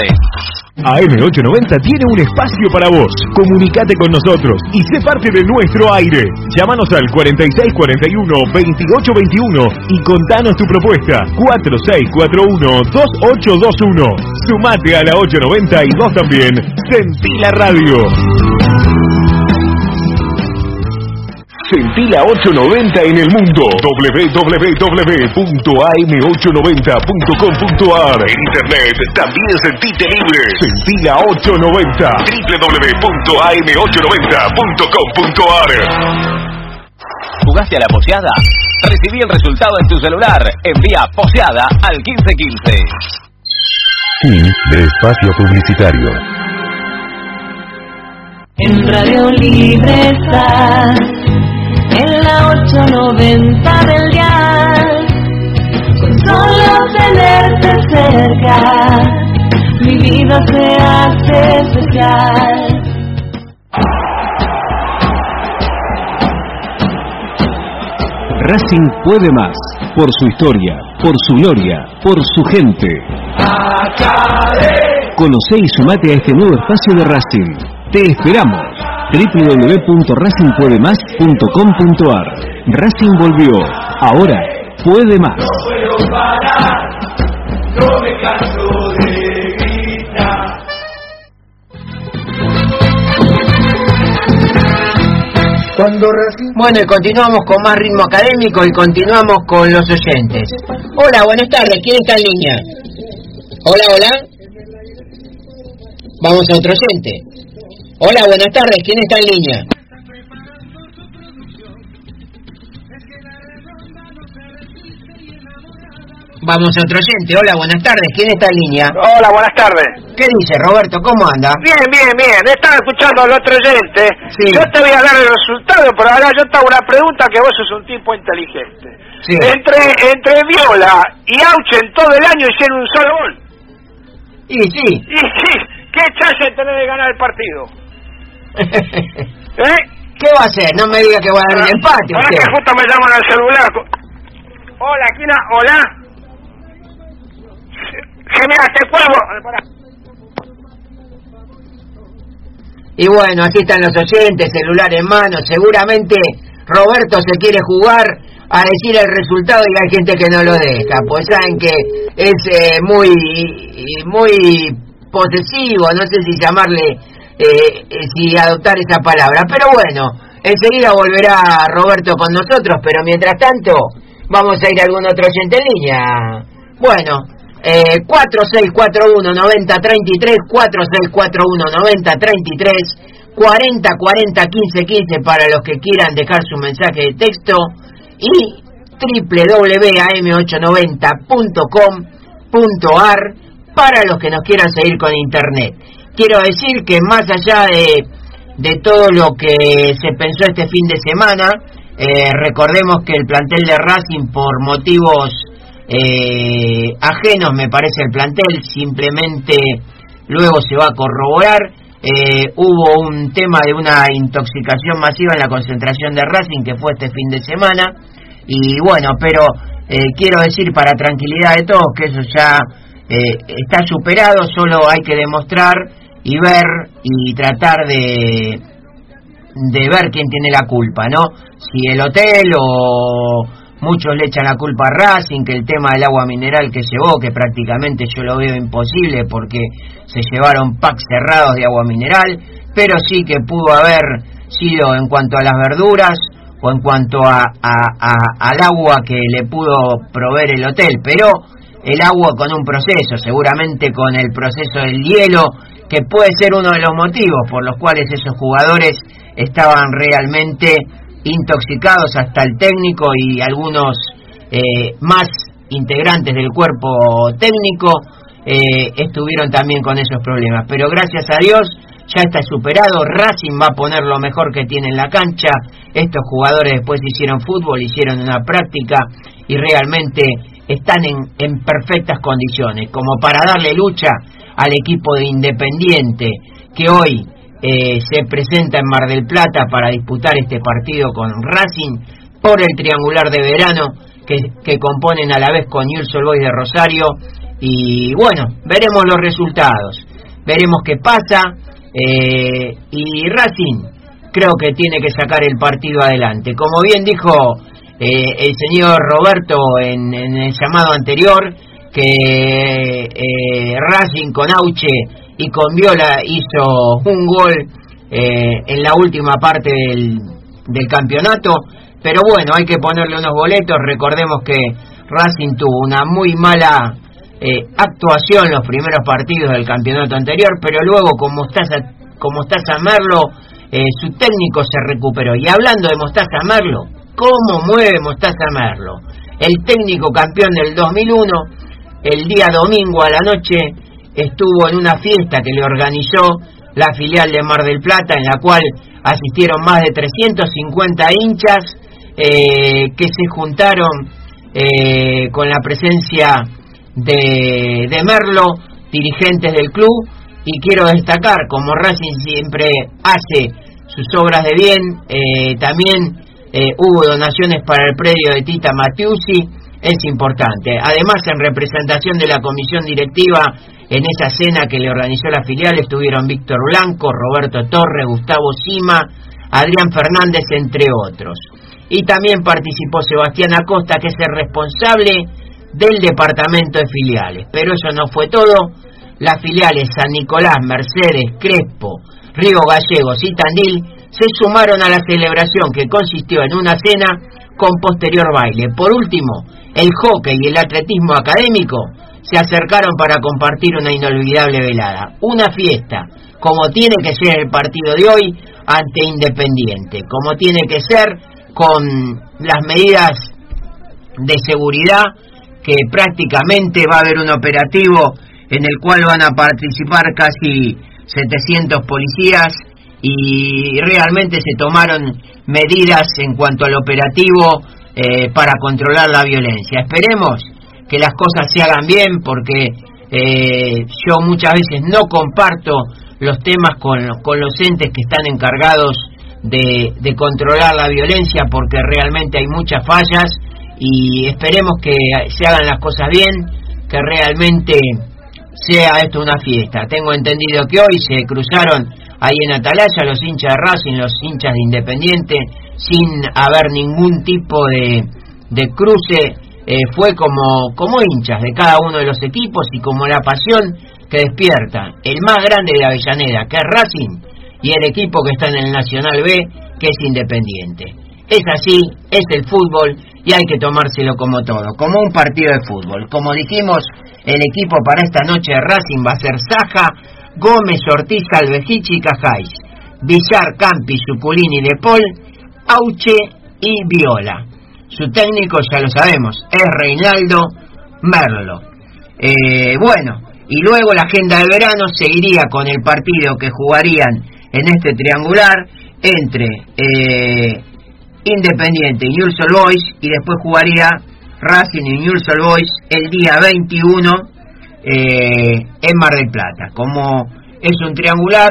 AM890 tiene un espacio para vos. Comunicate con nosotros y sé parte de nuestro aire. Llámanos al 4641-2821 y contanos tu propuesta. 4641-2821. Sumate a la 890 y vos también. Sentí la radio. Sentí la 890 en el mundo. www.am890.com.ar En internet también sentite libre. Sentí la 890. www.am890.com.ar ¿Jugaste a la poseada? Recibí el resultado en tu celular. Envía poseada al 1515. Fin de espacio publicitario. En Radio Libre estás, en 890 del dial. Con solo tenerte cerca, mi vida se hace especial. Racing puede más, por su historia, por su gloria, por su gente. Conoce y sumate a este nuevo espacio de Racing. Te esperamos www.racingpuedemás.com.ar Racing volvió, ahora puede más. No me canso de gritar. Cuando Racing... Bueno, y continuamos con más ritmo académico y continuamos con los oyentes. Hola, buenas tardes. ¿Quién está en línea? Hola, hola. Vamos a otro oyente. Hola, buenas tardes. ¿Quién está en línea? Vamos a otro oyente. Hola, buenas tardes. ¿Quién está en línea? Hola, buenas tardes. ¿Qué dice Roberto? ¿Cómo anda? Bien, bien, bien. Estaba escuchando al otro oyente. Yo te voy a dar el resultado, pero ahora yo te hago una pregunta que vos sos un tipo inteligente. Sí. Entre, entre Viola y Auche en todo el año hicieron un solo gol. Y sí. Y sí, ¿qué chance tenés de ganar el partido? <laughs> ¿Eh? ¿Qué va a hacer? No me diga que va a dar el empate. Ahora usted. que justo me llaman al celular. Hola, ¿quién ha- Hola. Genial, te cuelgo. Pará. Y bueno, así están los oyentes, celular en mano. Seguramente Roberto se quiere jugar a decir el resultado y hay gente que no lo deja. Pues saben que es eh, muy, muy posesivo, no sé si llamarle, eh, eh, si adoptar esa palabra. Pero bueno, enseguida volverá Roberto con nosotros, pero mientras tanto vamos a ir a algún otro oyente en línea. Bueno, eh, 4641-9033, 4641-9033, 4040-1515 para los que quieran dejar su mensaje de texto y www.am890.com.ar para los que nos quieran seguir con internet. Quiero decir que más allá de, de todo lo que se pensó este fin de semana, eh, recordemos que el plantel de Racing por motivos eh, ajenos me parece el plantel, simplemente luego se va a corroborar. Eh, hubo un tema de una intoxicación masiva en la concentración de Racing que fue este fin de semana y bueno, pero quiero decir para tranquilidad de todos que eso ya eh, está superado, solo hay que demostrar y ver y tratar de de ver quién tiene la culpa, ¿no? Si el hotel o muchos le echan la culpa a Racing, que el tema del agua mineral que llevó, que prácticamente yo lo veo imposible porque se llevaron packs cerrados de agua mineral, pero sí que pudo haber sido en cuanto a las verduras o en cuanto a, a- a- al agua que le pudo proveer el hotel, pero el agua con un proceso, seguramente con el proceso del hielo, que puede ser uno de los motivos por los cuales esos jugadores estaban realmente intoxicados hasta el técnico y algunos eh, más integrantes del cuerpo técnico eh, estuvieron también con esos problemas. Pero gracias a Dios ya está superado, Racing va a poner lo mejor que tiene en la cancha, estos jugadores después hicieron fútbol, hicieron una práctica y realmente están en, en perfectas condiciones, como para darle lucha al equipo de Independiente que hoy eh, se presenta en Mar del Plata para disputar este partido con Racing por el triangular de verano que, que componen a la vez con Newell's Boys de Rosario y bueno, veremos los resultados, veremos qué pasa eh, y Racing creo que tiene que sacar el partido adelante. Como bien dijo eh, el señor Roberto en, en el llamado anterior, que eh, Racing con Auche y con Viola hizo un gol eh, en la última parte del, campeonato, pero bueno, hay que ponerle unos boletos, recordemos que Racing tuvo una muy mala eh, actuación en los primeros partidos del campeonato anterior, pero luego como Mostaza, como Mostaza Merlo, eh, su técnico se recuperó. Y hablando de Mostaza Merlo, ¿cómo mueve Mostaza Merlo? El técnico campeón del 2001, el día domingo a la noche, estuvo en una fiesta que le organizó la filial de Mar del Plata, en la cual asistieron más de 350 hinchas eh, que se juntaron eh, con la presencia de, Merlo, dirigentes del club, y quiero destacar, como Racing siempre hace sus obras de bien, eh, también eh, hubo donaciones para el predio de Tita Matiusi, es importante. Además, en representación de la comisión directiva, en esa cena que le organizó la filial estuvieron Víctor Blanco, Roberto Torres, Gustavo Sima, Adrián Fernández, entre otros. Y también participó Sebastián Acosta, que es el responsable del departamento de filiales. Pero eso no fue todo. Las filiales San Nicolás, Mercedes, Crespo, Río Gallegos y Tandil se sumaron a la celebración que consistió en una cena con posterior baile. Por último, el hockey y el atletismo académico se acercaron para compartir una inolvidable velada. Una fiesta, como tiene que ser el partido de hoy ante Independiente, como tiene que ser con las medidas de seguridad que prácticamente va a haber un operativo en el cual van a participar casi 700 policías y realmente se tomaron medidas en cuanto al operativo eh, para controlar la violencia. Esperemos que las cosas se hagan bien porque eh, yo muchas veces no comparto los temas con, con los entes que están encargados de, de controlar la violencia porque realmente hay muchas fallas y esperemos que se hagan las cosas bien, que realmente sea esto una fiesta. Tengo entendido que hoy se cruzaron ahí en Atalaya los hinchas de Racing, los hinchas de Independiente, sin haber ningún tipo de, de cruce, eh, fue como, como hinchas de cada uno de los equipos y como la pasión que despierta el más grande de la Avellaneda, que es Racing, y el equipo que está en el Nacional B, que es Independiente. Es así, es el fútbol y hay que tomárselo como todo, como un partido de fútbol. Como dijimos, el equipo para esta noche de Racing va a ser Saja, Gómez, Ortiz, Calvejichi y Cajáis, Villar, Campi, Suculini, De Paul, Auche y Viola. Su técnico, ya lo sabemos, es Reinaldo Merlo. Eh, bueno, y luego la agenda de verano seguiría con el partido que jugarían en este triangular entre eh, Independiente y Newell's Boys y después jugaría Racing y Newell's Boys el día 21 eh, en Mar del Plata. Como es un triangular,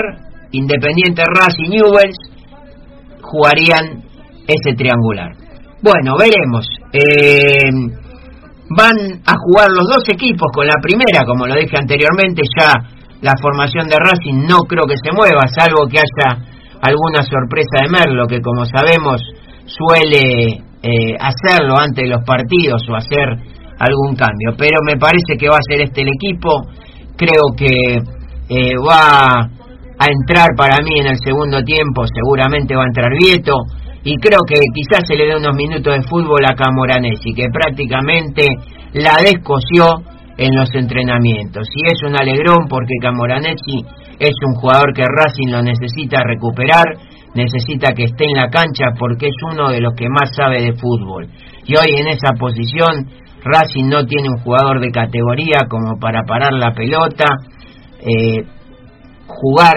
Independiente, Racing, Newells jugarían ese triangular. Bueno, veremos. Eh, van a jugar los dos equipos con la primera, como lo dije anteriormente, ya la formación de Racing no creo que se mueva, salvo que haya alguna sorpresa de Merlo, que como sabemos suele eh, hacerlo antes de los partidos o hacer algún cambio. Pero me parece que va a ser este el equipo. Creo que eh, va a entrar para mí en el segundo tiempo, seguramente va a entrar Vieto. Y creo que quizás se le dé unos minutos de fútbol a Camoranesi, que prácticamente la descoció en los entrenamientos. Y es un alegrón porque Camoranesi es un jugador que Racing lo necesita recuperar necesita que esté en la cancha porque es uno de los que más sabe de fútbol. Y hoy en esa posición Racing no tiene un jugador de categoría como para parar la pelota, eh, jugar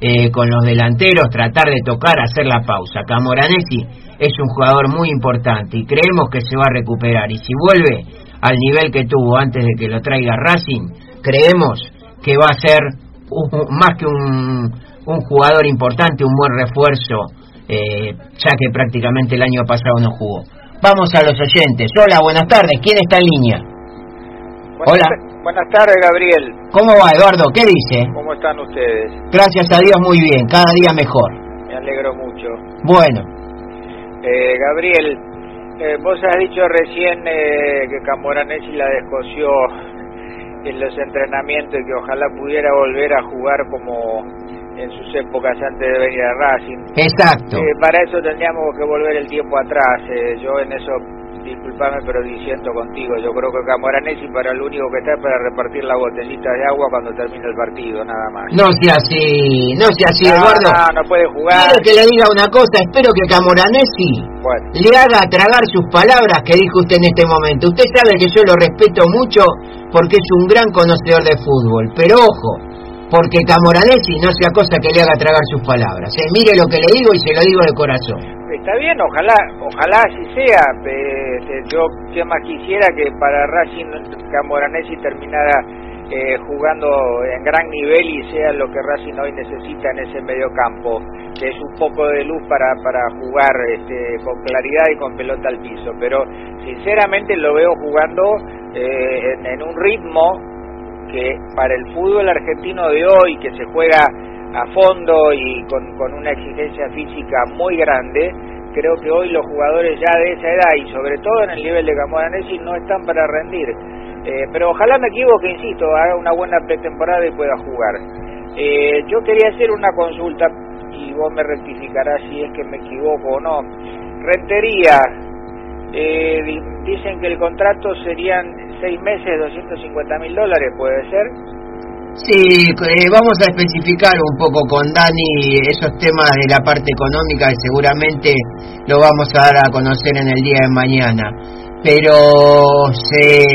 eh, con los delanteros, tratar de tocar, hacer la pausa. Camoranesi es un jugador muy importante y creemos que se va a recuperar. Y si vuelve al nivel que tuvo antes de que lo traiga Racing, creemos que va a ser más que un, un jugador importante, un buen refuerzo, eh, ya que prácticamente el año pasado no jugó. Vamos a los oyentes. Hola, buenas tardes. ¿Quién está en línea? Hola. Buenas tardes, Gabriel. ¿Cómo va, Eduardo? ¿Qué dice? ¿Cómo están ustedes? Gracias a Dios, muy bien. Cada día mejor. Me alegro mucho. Bueno. Eh, Gabriel, eh, vos has dicho recién eh, que Camoranesi la descoció en los entrenamientos y que ojalá pudiera volver a jugar como en sus épocas antes de venir a Racing. Exacto. Eh, para eso tendríamos que volver el tiempo atrás. Eh, yo en eso, disculpame, pero diciendo contigo, yo creo que Camoranesi para lo único que está es para repartir la botellita de agua cuando termine el partido, nada más. No sea así, no sea así, no, Eduardo. No, no puede jugar. Quiero que le diga una cosa, espero que Camoranesi le haga tragar sus palabras que dijo usted en este momento. Usted sabe que yo lo respeto mucho porque es un gran conocedor de fútbol, pero ojo, porque Camoranesi no sea cosa que le haga tragar sus palabras. ¿eh? Mire lo que le digo y se lo digo de corazón. Está bien, ojalá, ojalá así sea. Eh, yo que más quisiera que para Racing Camoranesi terminara eh, jugando en gran nivel y sea lo que Racing hoy necesita en ese mediocampo, que es un poco de luz para, para jugar este, con claridad y con pelota al piso. Pero sinceramente lo veo jugando eh, en, un ritmo que para el fútbol argentino de hoy, que se juega a fondo y con, con una exigencia física muy grande, creo que hoy los jugadores ya de esa edad y sobre todo en el nivel de Camoranesi no están para rendir. Eh, pero ojalá me equivoque, insisto, haga una buena pretemporada y pueda jugar. Eh, yo quería hacer una consulta y vos me rectificarás si es que me equivoco o no. Rentería, eh, dicen que el contrato serían seis meses, 250 mil dólares, ¿puede ser? Sí, eh, vamos a especificar un poco con Dani esos temas de la parte económica que seguramente lo vamos a dar a conocer en el día de mañana. Pero se,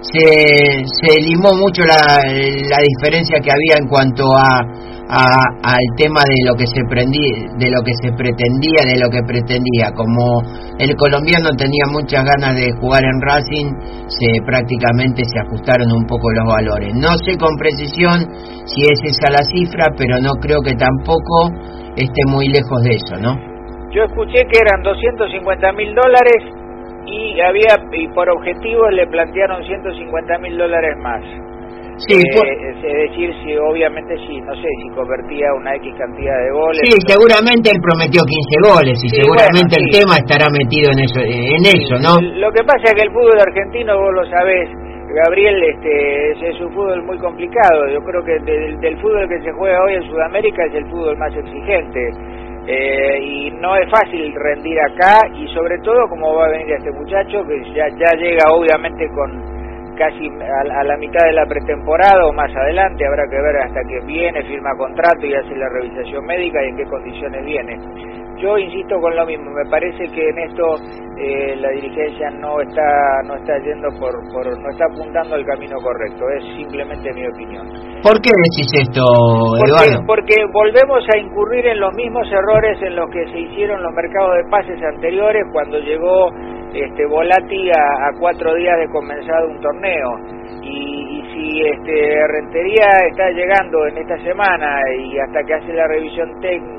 se, se limó mucho la, la diferencia que había en cuanto a al tema de lo que se prendí, de lo que se pretendía, de lo que pretendía. Como el colombiano tenía muchas ganas de jugar en Racing, se prácticamente se ajustaron un poco los valores. No sé con precisión si es esa la cifra, pero no creo que tampoco esté muy lejos de eso, ¿no? Yo escuché que eran 250 mil dólares y había y por objetivo le plantearon 150 mil dólares más. Sí, eh, es decir, si obviamente si, no sé, si convertía una X cantidad de goles. Sí, seguramente él prometió 15 goles y seguramente el tema estará metido en eso, en eso, ¿no? Lo que pasa es que el fútbol argentino, vos lo sabés, Gabriel, este, es, un fútbol muy complicado. Yo creo que del, fútbol que se juega hoy en Sudamérica es el fútbol más exigente. Eh, y no es fácil rendir acá y sobre todo como va a venir este muchacho que ya, ya llega obviamente con casi a, la mitad de la pretemporada o más adelante, habrá que ver hasta que viene, firma contrato y hace la revisación médica y en qué condiciones viene. Yo insisto con lo mismo, me parece que en esto eh, la dirigencia no está no está yendo por, por no está apuntando al camino correcto, es simplemente mi opinión. ¿Por qué decís esto, Eduardo? Porque, porque volvemos a incurrir en los mismos errores en los que se hicieron los mercados de pases anteriores cuando llegó este Volati a, cuatro días de comenzado un torneo y, si este Rentería está llegando en esta semana y hasta que hace la revisión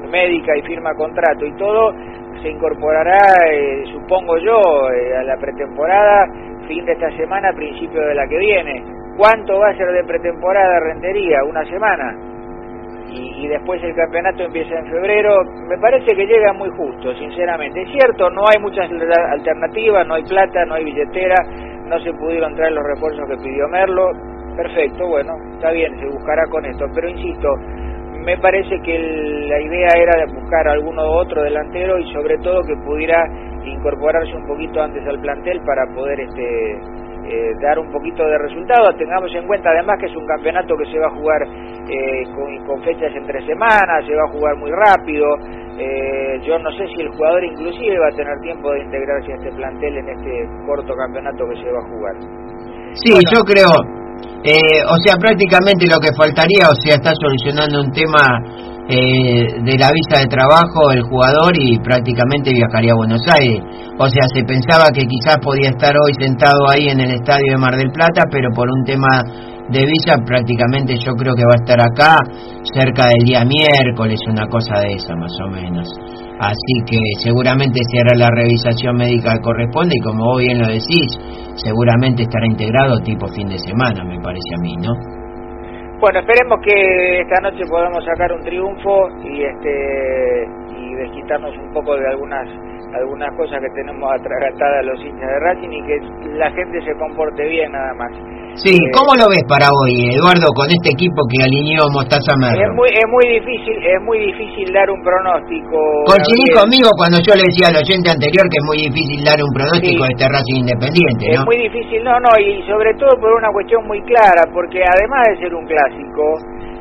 médica y firma contrato y todo se incorporará eh, supongo yo eh, a la pretemporada fin de esta semana principio de la que viene ¿cuánto va a ser de pretemporada Rentería? ¿una semana? y, después el campeonato empieza en febrero, me parece que llega muy justo, sinceramente. Es cierto, no hay muchas alternativas, no hay plata, no hay billetera, no se pudieron traer los refuerzos que pidió Merlo, perfecto, bueno, está bien, se buscará con esto, pero insisto, me parece que la idea era de buscar alguno u otro delantero y sobre todo que pudiera incorporarse un poquito antes al plantel para poder este eh, dar un poquito de resultado. Tengamos en cuenta además que es un campeonato que se va a jugar eh, con, fechas entre semanas, se va a jugar muy rápido. Eh, yo no sé si el jugador inclusive va a tener tiempo de integrarse a este plantel en este corto campeonato que se va a jugar. Sí, yo creo, o sea, prácticamente lo que faltaría, o sea, está solucionando un tema eh, de la visa de trabajo el jugador y prácticamente viajaría a Buenos Aires. O sea, se pensaba que quizás podía estar hoy sentado ahí en el estadio de Mar del Plata, pero por un tema de visa prácticamente yo creo que va a estar acá cerca del día miércoles, una cosa de esa más o menos. Así que seguramente se hará la revisación médica que corresponde y como vos bien lo decís, seguramente estará integrado tipo fin de semana, me parece a mí, ¿no? Bueno, esperemos que esta noche podamos sacar un triunfo y este y desquitarnos un poco de algunas algunas cosas que tenemos atragatadas los hinchas de Racing y que la gente se comporte bien nada más. Sí, eh, ¿cómo lo ves para hoy, Eduardo, con este equipo que alineó Mostaza Merlo? Es muy, es muy difícil, es muy difícil dar un pronóstico. Coincidí conmigo cuando yo le decía al oyente anterior que es muy difícil dar un pronóstico de este Racing Independiente, ¿no? Es muy difícil, no, no, y sobre todo por una cuestión muy clara, porque además de ser un clásico,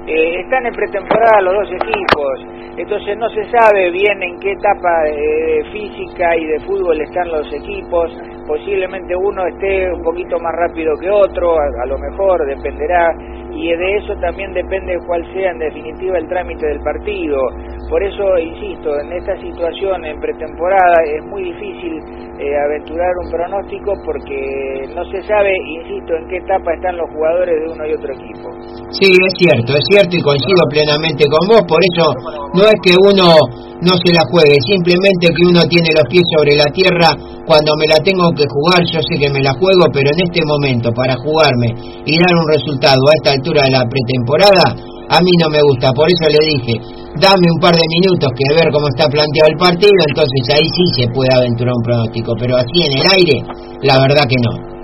eh, están en pretemporada los dos equipos, entonces no se sabe bien en qué etapa eh, física y de fútbol están los equipos, posiblemente uno esté un poquito más rápido que otro, a, lo mejor dependerá, y de eso también depende cuál sea en definitiva el trámite del partido. Por eso, insisto, en esta situación en pretemporada es muy difícil eh, aventurar un pronóstico porque no se sabe, insisto, en qué etapa están los jugadores de uno y otro equipo. Sí, es cierto, es cierto y coincido plenamente con vos, por eso no es que uno no se la juegue, simplemente que uno tiene los pies sobre la tierra, cuando me la tengo que jugar yo sé que me la juego, pero en este momento para jugarme y dar un resultado a esta altura de la pretemporada, a mí no me gusta, por eso le dije, dame un par de minutos que ver cómo está planteado el partido, entonces ahí sí se puede aventurar un pronóstico, pero así en el aire, la verdad que no.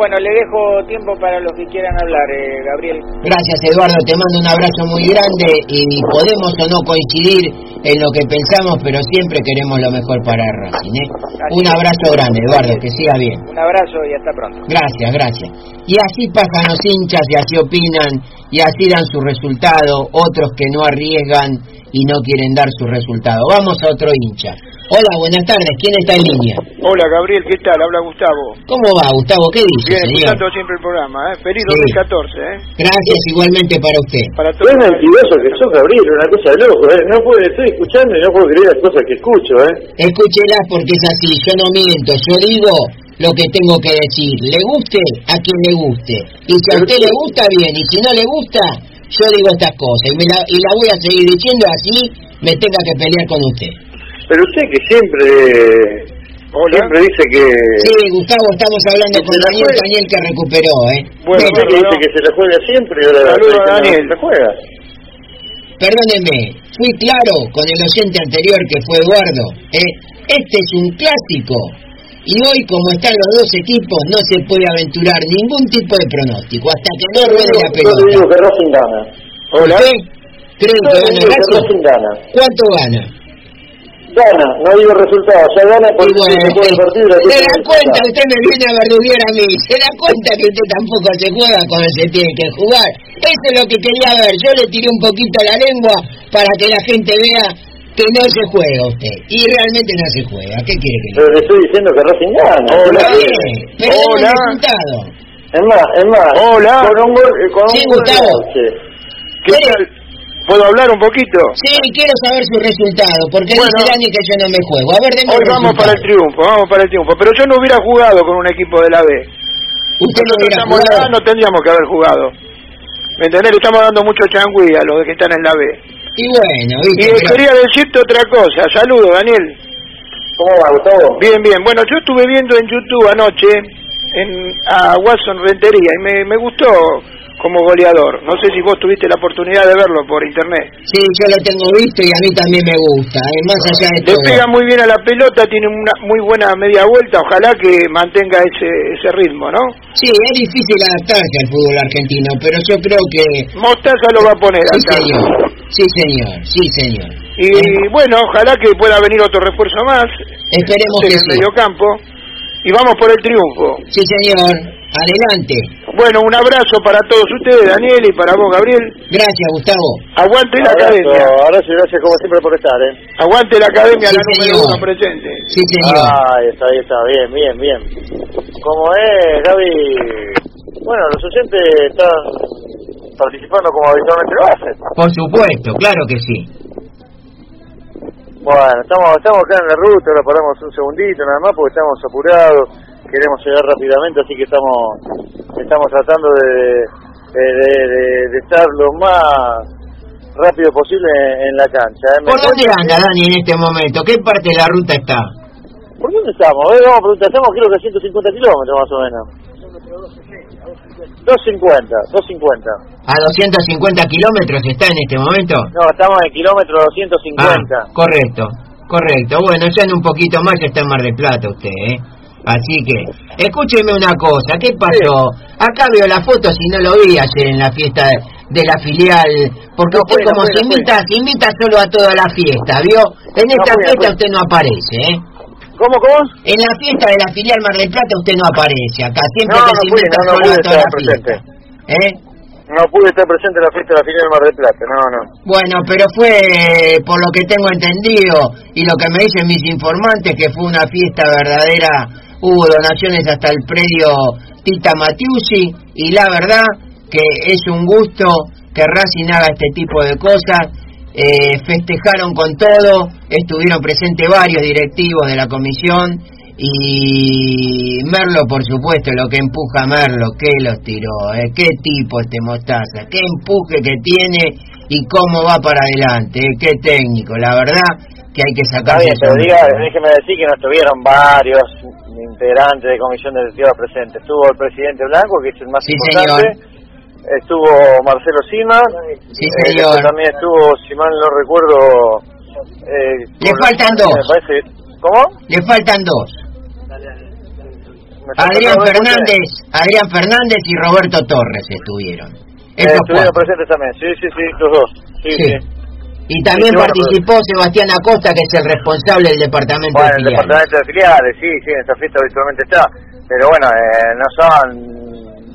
Bueno, le dejo tiempo para los que quieran hablar, eh, Gabriel. Gracias Eduardo, te mando un abrazo muy grande y podemos o no coincidir en lo que pensamos, pero siempre queremos lo mejor para Racing. ¿eh? Un abrazo grande Eduardo, que siga bien. Un abrazo y hasta pronto. Gracias, gracias. Y así pasan los hinchas y así opinan y así dan su resultado, otros que no arriesgan y no quieren dar su resultado. Vamos a otro hincha. Hola, buenas tardes. ¿Quién está en línea? Hola, Gabriel. ¿Qué tal? Habla Gustavo. ¿Cómo va, Gustavo? ¿Qué dice, Bien, señor? escuchando siempre el programa. ¿eh? Feliz Sí. 2014, ¿eh? Gracias igualmente para usted. Para Qué mentiroso que sos, Gabriel, una cosa de loco, ¿eh? No puedo, estoy escuchando y no puedo creer las cosas que escucho, ¿eh? Escúchela porque es así, yo no miento, yo digo lo que tengo que decir. Le guste a quien le guste. Y si a usted le gusta, bien. Y si no le gusta, yo digo estas cosas. Y, me la, y la voy a seguir diciendo así, me tenga que pelear con usted. Pero usted que siempre, siempre dice que... Sí, Gustavo, estamos hablando con la Daniel. Daniel que recuperó, ¿eh? Bueno, usted que dice que se la juega siempre y ahora Saludos está a diciendo Daniel. se la juega. Perdóneme, fui claro con el oyente anterior que fue Eduardo. ¿eh? Este es un clásico. Y hoy, como están los dos equipos, no se puede aventurar ningún tipo de pronóstico hasta que no ruede la Yo pelota. digo que Racing gana. Hola. ¿Usted cree Yo que gana digo que Racing? Racing gana. ¿Cuánto gana? Gana, no digo resultados, ya gana porque bueno, se el partido. la se da cuenta, resultado. usted me viene a verduguear a mí, se da cuenta que usted tampoco se juega cuando se tiene que jugar. Eso es lo que quería ver, yo le tiré un poquito la lengua para que la gente vea que no se juega usted. Y realmente no se juega, ¿qué quiere que le Pero le estoy diciendo que Racing gana. Pero Hola. resultado. Es más, es más. Hola. Con un gol, eh, con Sí, un gol de Gustavo. Arce. ¿Qué tal? ¿Puedo hablar un poquito? Sí, quiero saber su resultado, porque Bueno. dice Dani que yo no me juego. A ver, deme Hoy vamos para el triunfo, vamos para el triunfo. Pero yo no hubiera jugado con un equipo de la B. Usted no hubiera jugado. no tendríamos que haber jugado. ¿Me entendés? Le estamos dando mucho changüí a los que están en la B. Y bueno, Y quería decirte otra cosa. Saludos, Daniel. ¿Cómo va, Gustavo? Bien, bien. Bueno, yo estuve viendo en YouTube anoche en, a Watson Rentería y me, me gustó como goleador. No sé si vos tuviste la oportunidad de verlo por internet. Sí, yo lo tengo visto y a mí también me gusta, eh, más allá de Le todo. pega muy bien a la pelota, tiene una muy buena media vuelta. Ojalá que mantenga ese, ese ritmo, ¿no? Sí, es difícil adaptarse al fútbol argentino, pero yo creo que... Mostaza lo va a poner Sí, acá. señor. Sí, señor. Sí, señor. Y bueno, ojalá que pueda venir otro refuerzo más. Esperemos en que el sí. medio campo. Y vamos por el triunfo. Sí, señor. Adelante. Bueno, un abrazo para todos ustedes, Daniel, y para vos, Gabriel. Gracias, Gustavo. Aguante la Abrazo, academia. abrazo y gracias como siempre por estar, ¿eh? Aguante la academia, Sí, la número señor. uno presente. Sí, señor. Ah, ahí está, ahí está, bien, bien, bien. Como es, Gaby, bueno, los oyentes están participando como habitualmente lo hacen. Por supuesto, claro que sí. Bueno, estamos, estamos acá en la ruta, ahora paramos un segundito nada más porque estamos apurados, queremos llegar rápidamente, así que estamos estamos tratando de, de, de- de- de estar lo más rápido posible en, la cancha. ¿eh? ¿Por dónde anda Dani en este momento? ¿Qué parte de la ruta está? ¿Por dónde estamos? A ver, vamos a preguntar, estamos creo que a 150 kilómetros más o menos. 250, 250. ¿A 250 kilómetros está en este momento? No, estamos en kilómetro 250. Ah, correcto, correcto. Bueno, ya en un poquito más ya está en Mar del Plata usted, ¿eh? Así que, escúcheme una cosa, ¿qué pasó? Acá veo la foto, si no lo vi ayer en la fiesta de, la filial, porque No usted no como se invita, se invita solo a toda la fiesta, ¿vio? En esta no fiesta usted no aparece, ¿eh? ¿Cómo, cómo? En la fiesta de la filial Mar del Plata usted no aparece, acá siempre No, no pude, no, no pude estar presente. ¿Eh? No pude estar presente en la fiesta de la final del Mar del Plata, no, no. Bueno, pero fue, por lo que tengo entendido y lo que me dicen mis informantes, que fue una fiesta verdadera, hubo donaciones hasta el predio Tita Matiusi y la verdad que es un gusto que Racing haga este tipo de cosas. Eh, festejaron con todo, estuvieron presentes varios directivos de la comisión y Merlo, por supuesto, lo que empuja a Merlo, que los tiró, eh, qué tipo este Mostaza, qué empuje que tiene y cómo va para adelante, eh, qué técnico, la verdad que hay que sacar pero diga, déjeme decir que no estuvieron varios integrantes de comisión directiva presentes. Estuvo el presidente Blanco, que es el más Sí, importante. Estuvo Marcelo Sima. Sí, Eh, señor. también estuvo, si mal no recuerdo... Eh, Le faltan me dos. parece- ¿Cómo? Le faltan dos. Me falta Adrián Fernández, Adrián Fernández y Roberto Torres estuvieron. Esos estuvieron presentes también, sí, sí, sí, los dos. Sí, Sí. sí. Y también Sí, bueno, participó Sebastián Acosta, que es el responsable del departamento Bueno, de el filiales. departamento de filiales, sí, sí, en esta fiesta habitualmente está. Pero bueno, eh, no son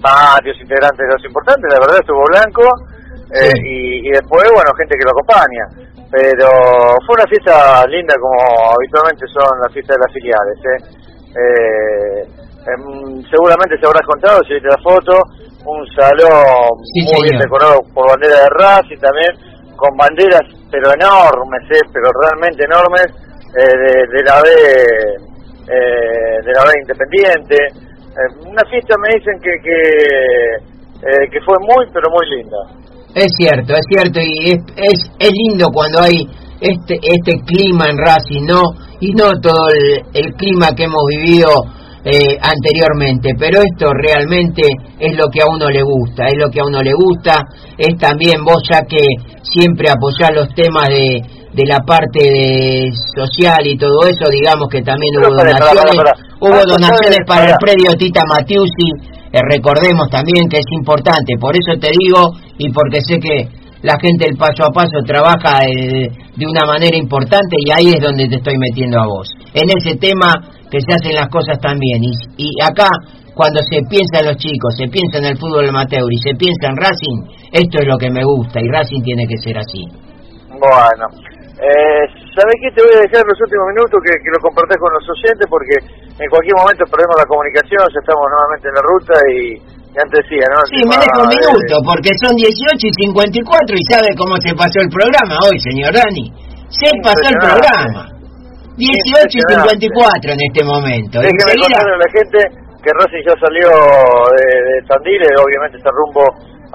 varios integrantes de los importantes, la verdad estuvo Blanco eh, y, y después, bueno, gente que lo acompaña. Pero fue una fiesta linda como habitualmente son las fiestas de las filiales. ¿eh? Eh, seguramente se habrás contado, si viste la foto, un salón Sí, muy bien decorado por bandera de Racing también, con banderas pero enormes, eh, pero realmente enormes, eh, de, de la B eh, de la B Independiente. Eh, una fiesta me dicen que que, eh, que fue muy pero muy linda. Es cierto, es cierto, y es, es, lindo cuando hay este este clima en Racing, ¿no? Y no todo el, el clima que hemos vivido eh, anteriormente, pero esto realmente es lo que a uno le gusta, es lo que a uno le gusta, es también vos ya que siempre apoyás los temas de, de la parte de social y todo eso, digamos que también hubo donaciones, pará. hubo Ah, donaciones para el predio Tita Matiusi, eh, recordemos también que es importante, por eso te digo y porque sé que la gente del paso a paso trabaja eh, de una manera importante y ahí es donde te estoy metiendo a vos. En ese tema que se hacen las cosas también y, y acá cuando se piensa en los chicos, se piensa en el fútbol amateur y se piensa en Racing, esto es lo que me gusta y Racing tiene que ser así. Bueno, eh, ¿sabes qué? Te voy a dejar los últimos minutos que, que lo compartás con los oyentes porque en cualquier momento perdemos la comunicación, ya estamos nuevamente en la ruta y, y antes decía, ¿no? Sí, me deja un de- minuto, porque son 18 y 54 y sabe cómo se pasó el programa hoy, señor Dani. Se pasó el programa. 18 y 54 en este momento. Déjeme Enseguida- contarle a la gente que Racing ya salió de, de Tandil, eh, obviamente está rumbo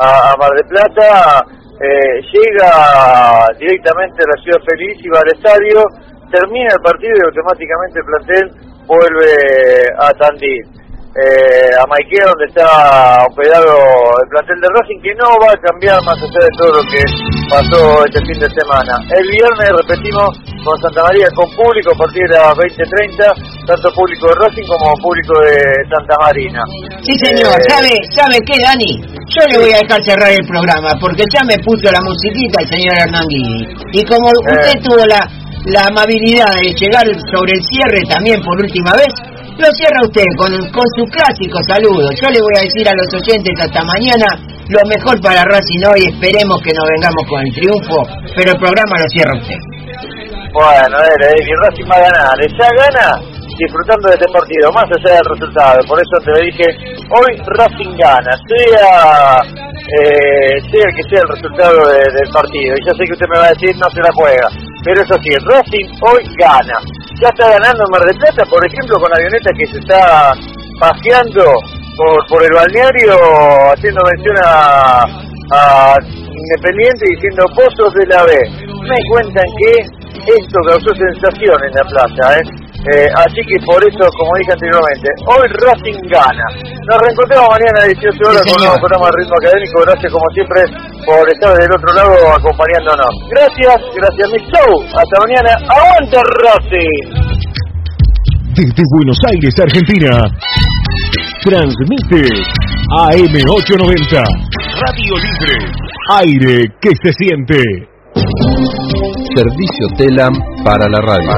a, a Mar del Plata, eh, llega directamente a la Ciudad Feliz y va al estadio, termina el partido y automáticamente el plantel vuelve a Tandil. Eh, a Maiquea donde está operado el plantel de Racing que no va a cambiar más allá de todo lo que pasó este fin de semana. El viernes repetimos con Santa María con público a partir de las 20.30, tanto público de Racing como público de Santa Marina. Sí, señor. Eh, ¿Sabe, ¿Sabe qué, Dani? Yo le voy a dejar cerrar el programa porque ya me puso la musiquita el señor Hernán. Y como usted tuvo la, la amabilidad de llegar sobre el cierre también por última vez, lo cierra usted con, con su clásico saludo. Yo le voy a decir a los oyentes hasta mañana lo mejor para Racing hoy. Esperemos que nos vengamos con el triunfo, pero el programa lo cierra usted. Bueno, a ver, que Racing va a ganar. Ya gana disfrutando de este partido, más allá del resultado. Por eso te lo dije, hoy Racing gana, sea, eh, sea el que sea el resultado de- del partido. Y yo sé que usted me va a decir, no se la juega. Pero eso sí, Racing hoy gana. Ya está ganando en Mar del Plata, por ejemplo, con la avioneta que se está paseando por, por el balneario, haciendo mención a, a Independiente diciendo pozos de la B. Me cuentan que esto causó sensación en la plaza, ¿eh? Eh, así que por eso, como dije anteriormente, hoy Racing gana. Nos reencontramos mañana a 18 horas con un nuevo programa de ritmo académico. Gracias como siempre por estar del otro lado acompañándonos. Gracias, gracias mi show. Hasta mañana. ¡Aguante Racing! Desde Buenos Aires, Argentina. Transmite AM890. Radio Libre. Aire que se siente. Servicio TELAM para la radio.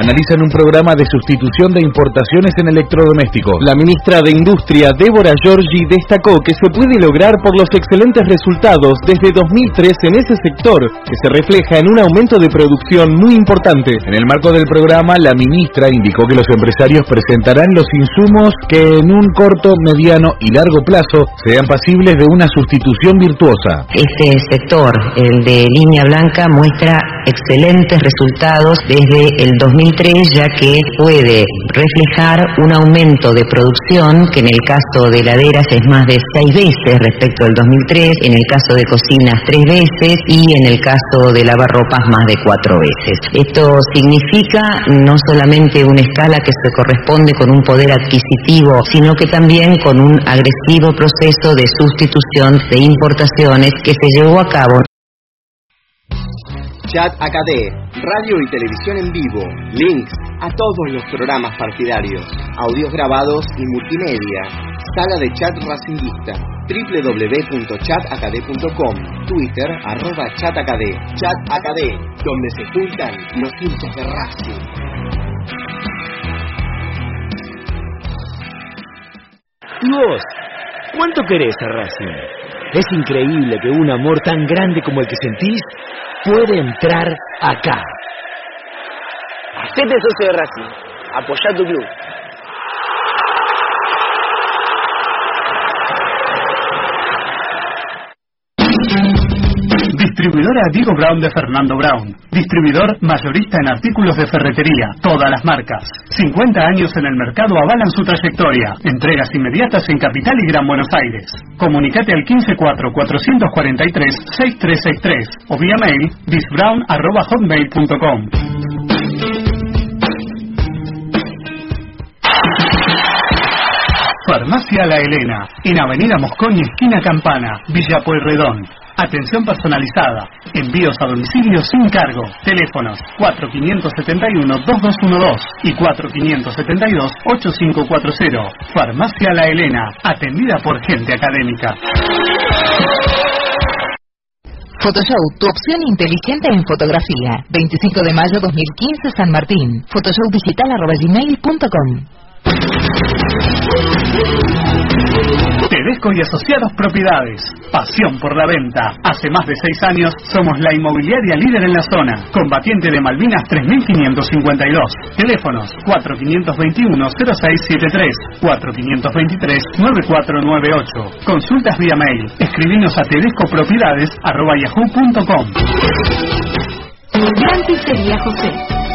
Analizan un programa de sustitución de importaciones en electrodomésticos. La ministra de Industria, Débora Giorgi, destacó que se puede lograr por los excelentes resultados desde 2003 en ese sector, que se refleja en un aumento de producción muy importante. En el marco del programa, la ministra indicó que los empresarios presentarán los insumos que en un corto, mediano y largo plazo sean pasibles de una sustitución virtuosa. Este sector, el de línea blanca, muestra excelentes resultados desde el 2003, ya que puede reflejar un aumento de producción que en el caso de heladeras es más de seis veces respecto al 2003, en el caso de cocinas tres veces y en el caso de lavarropas más de cuatro veces. Esto significa no solamente una escala que se corresponde con un poder adquisitivo, sino que también con un agresivo proceso de sustitución de importaciones que se llevó a cabo Chat AKD, radio y televisión en vivo, links a todos los programas partidarios, audios grabados y multimedia, sala de chat racinguista, www.chatakd.com, Twitter, arroba chatakd, Chat AKD, donde se juntan los hinchas de Racing. ¿Y vos? ¿Cuánto querés a Racing? Es increíble que un amor tan grande como el que sentís puede entrar acá. Hacete tu. Distribuidora Diego Brown de Fernando Brown. Distribuidor mayorista en artículos de ferretería, todas las marcas. 50 años en el mercado avalan su trayectoria. Entregas inmediatas en Capital y Gran Buenos Aires. Comunicate al 154-443-6363 o vía mail disbrown.hotmail.com. Farmacia La Elena, en Avenida Mosconi, esquina Campana, Villa Pueyrredón. Atención personalizada. Envíos a domicilio sin cargo. Teléfonos 4571-2212 y 4572-8540. Farmacia La Elena. Atendida por gente académica. Photoshow, tu opción inteligente en fotografía. 25 de mayo 2015, San Martín. Photoshowdigital.gmail.com Tedesco y Asociados Propiedades. Pasión por la venta. Hace más de seis años somos la inmobiliaria líder en la zona. Combatiente de Malvinas 3552. Teléfonos 4521-0673, 4523-9498. Consultas vía mail. Escribinos a tedescopropiedades.yahoo.com. Gran Pizzería José.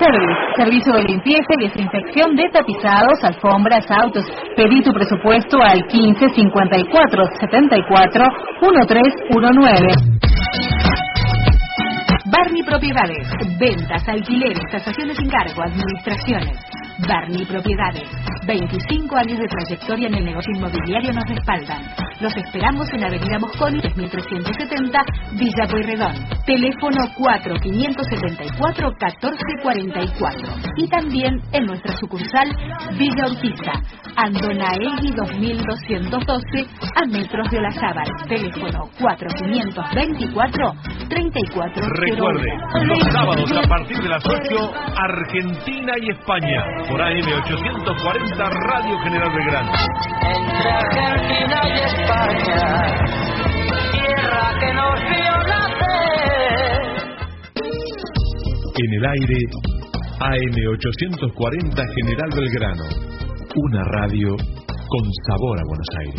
Service, servicio de limpieza y desinfección de tapizados, alfombras, autos. Pedí tu presupuesto al 15 54 74 1319. Barney Propiedades, ventas, alquileres, tasaciones sin cargo, administraciones. Barney Propiedades, 25 años de trayectoria en el negocio inmobiliario nos respaldan. Los esperamos en Avenida Mosconi, 3370, Villa Pueyrredón. Teléfono 4574-1444. Y también en nuestra sucursal Villa Urquiza, Andonaegui 2212, a metros de la Sábal. Teléfono 4524-3401. Recuerde, los sábados a partir de las 8, Argentina y España, por AM840 Radio General Belgrano. Entre Argentina y España, tierra que nos vio nacer. En el aire, AM840 General Belgrano. Una radio con sabor a Buenos Aires.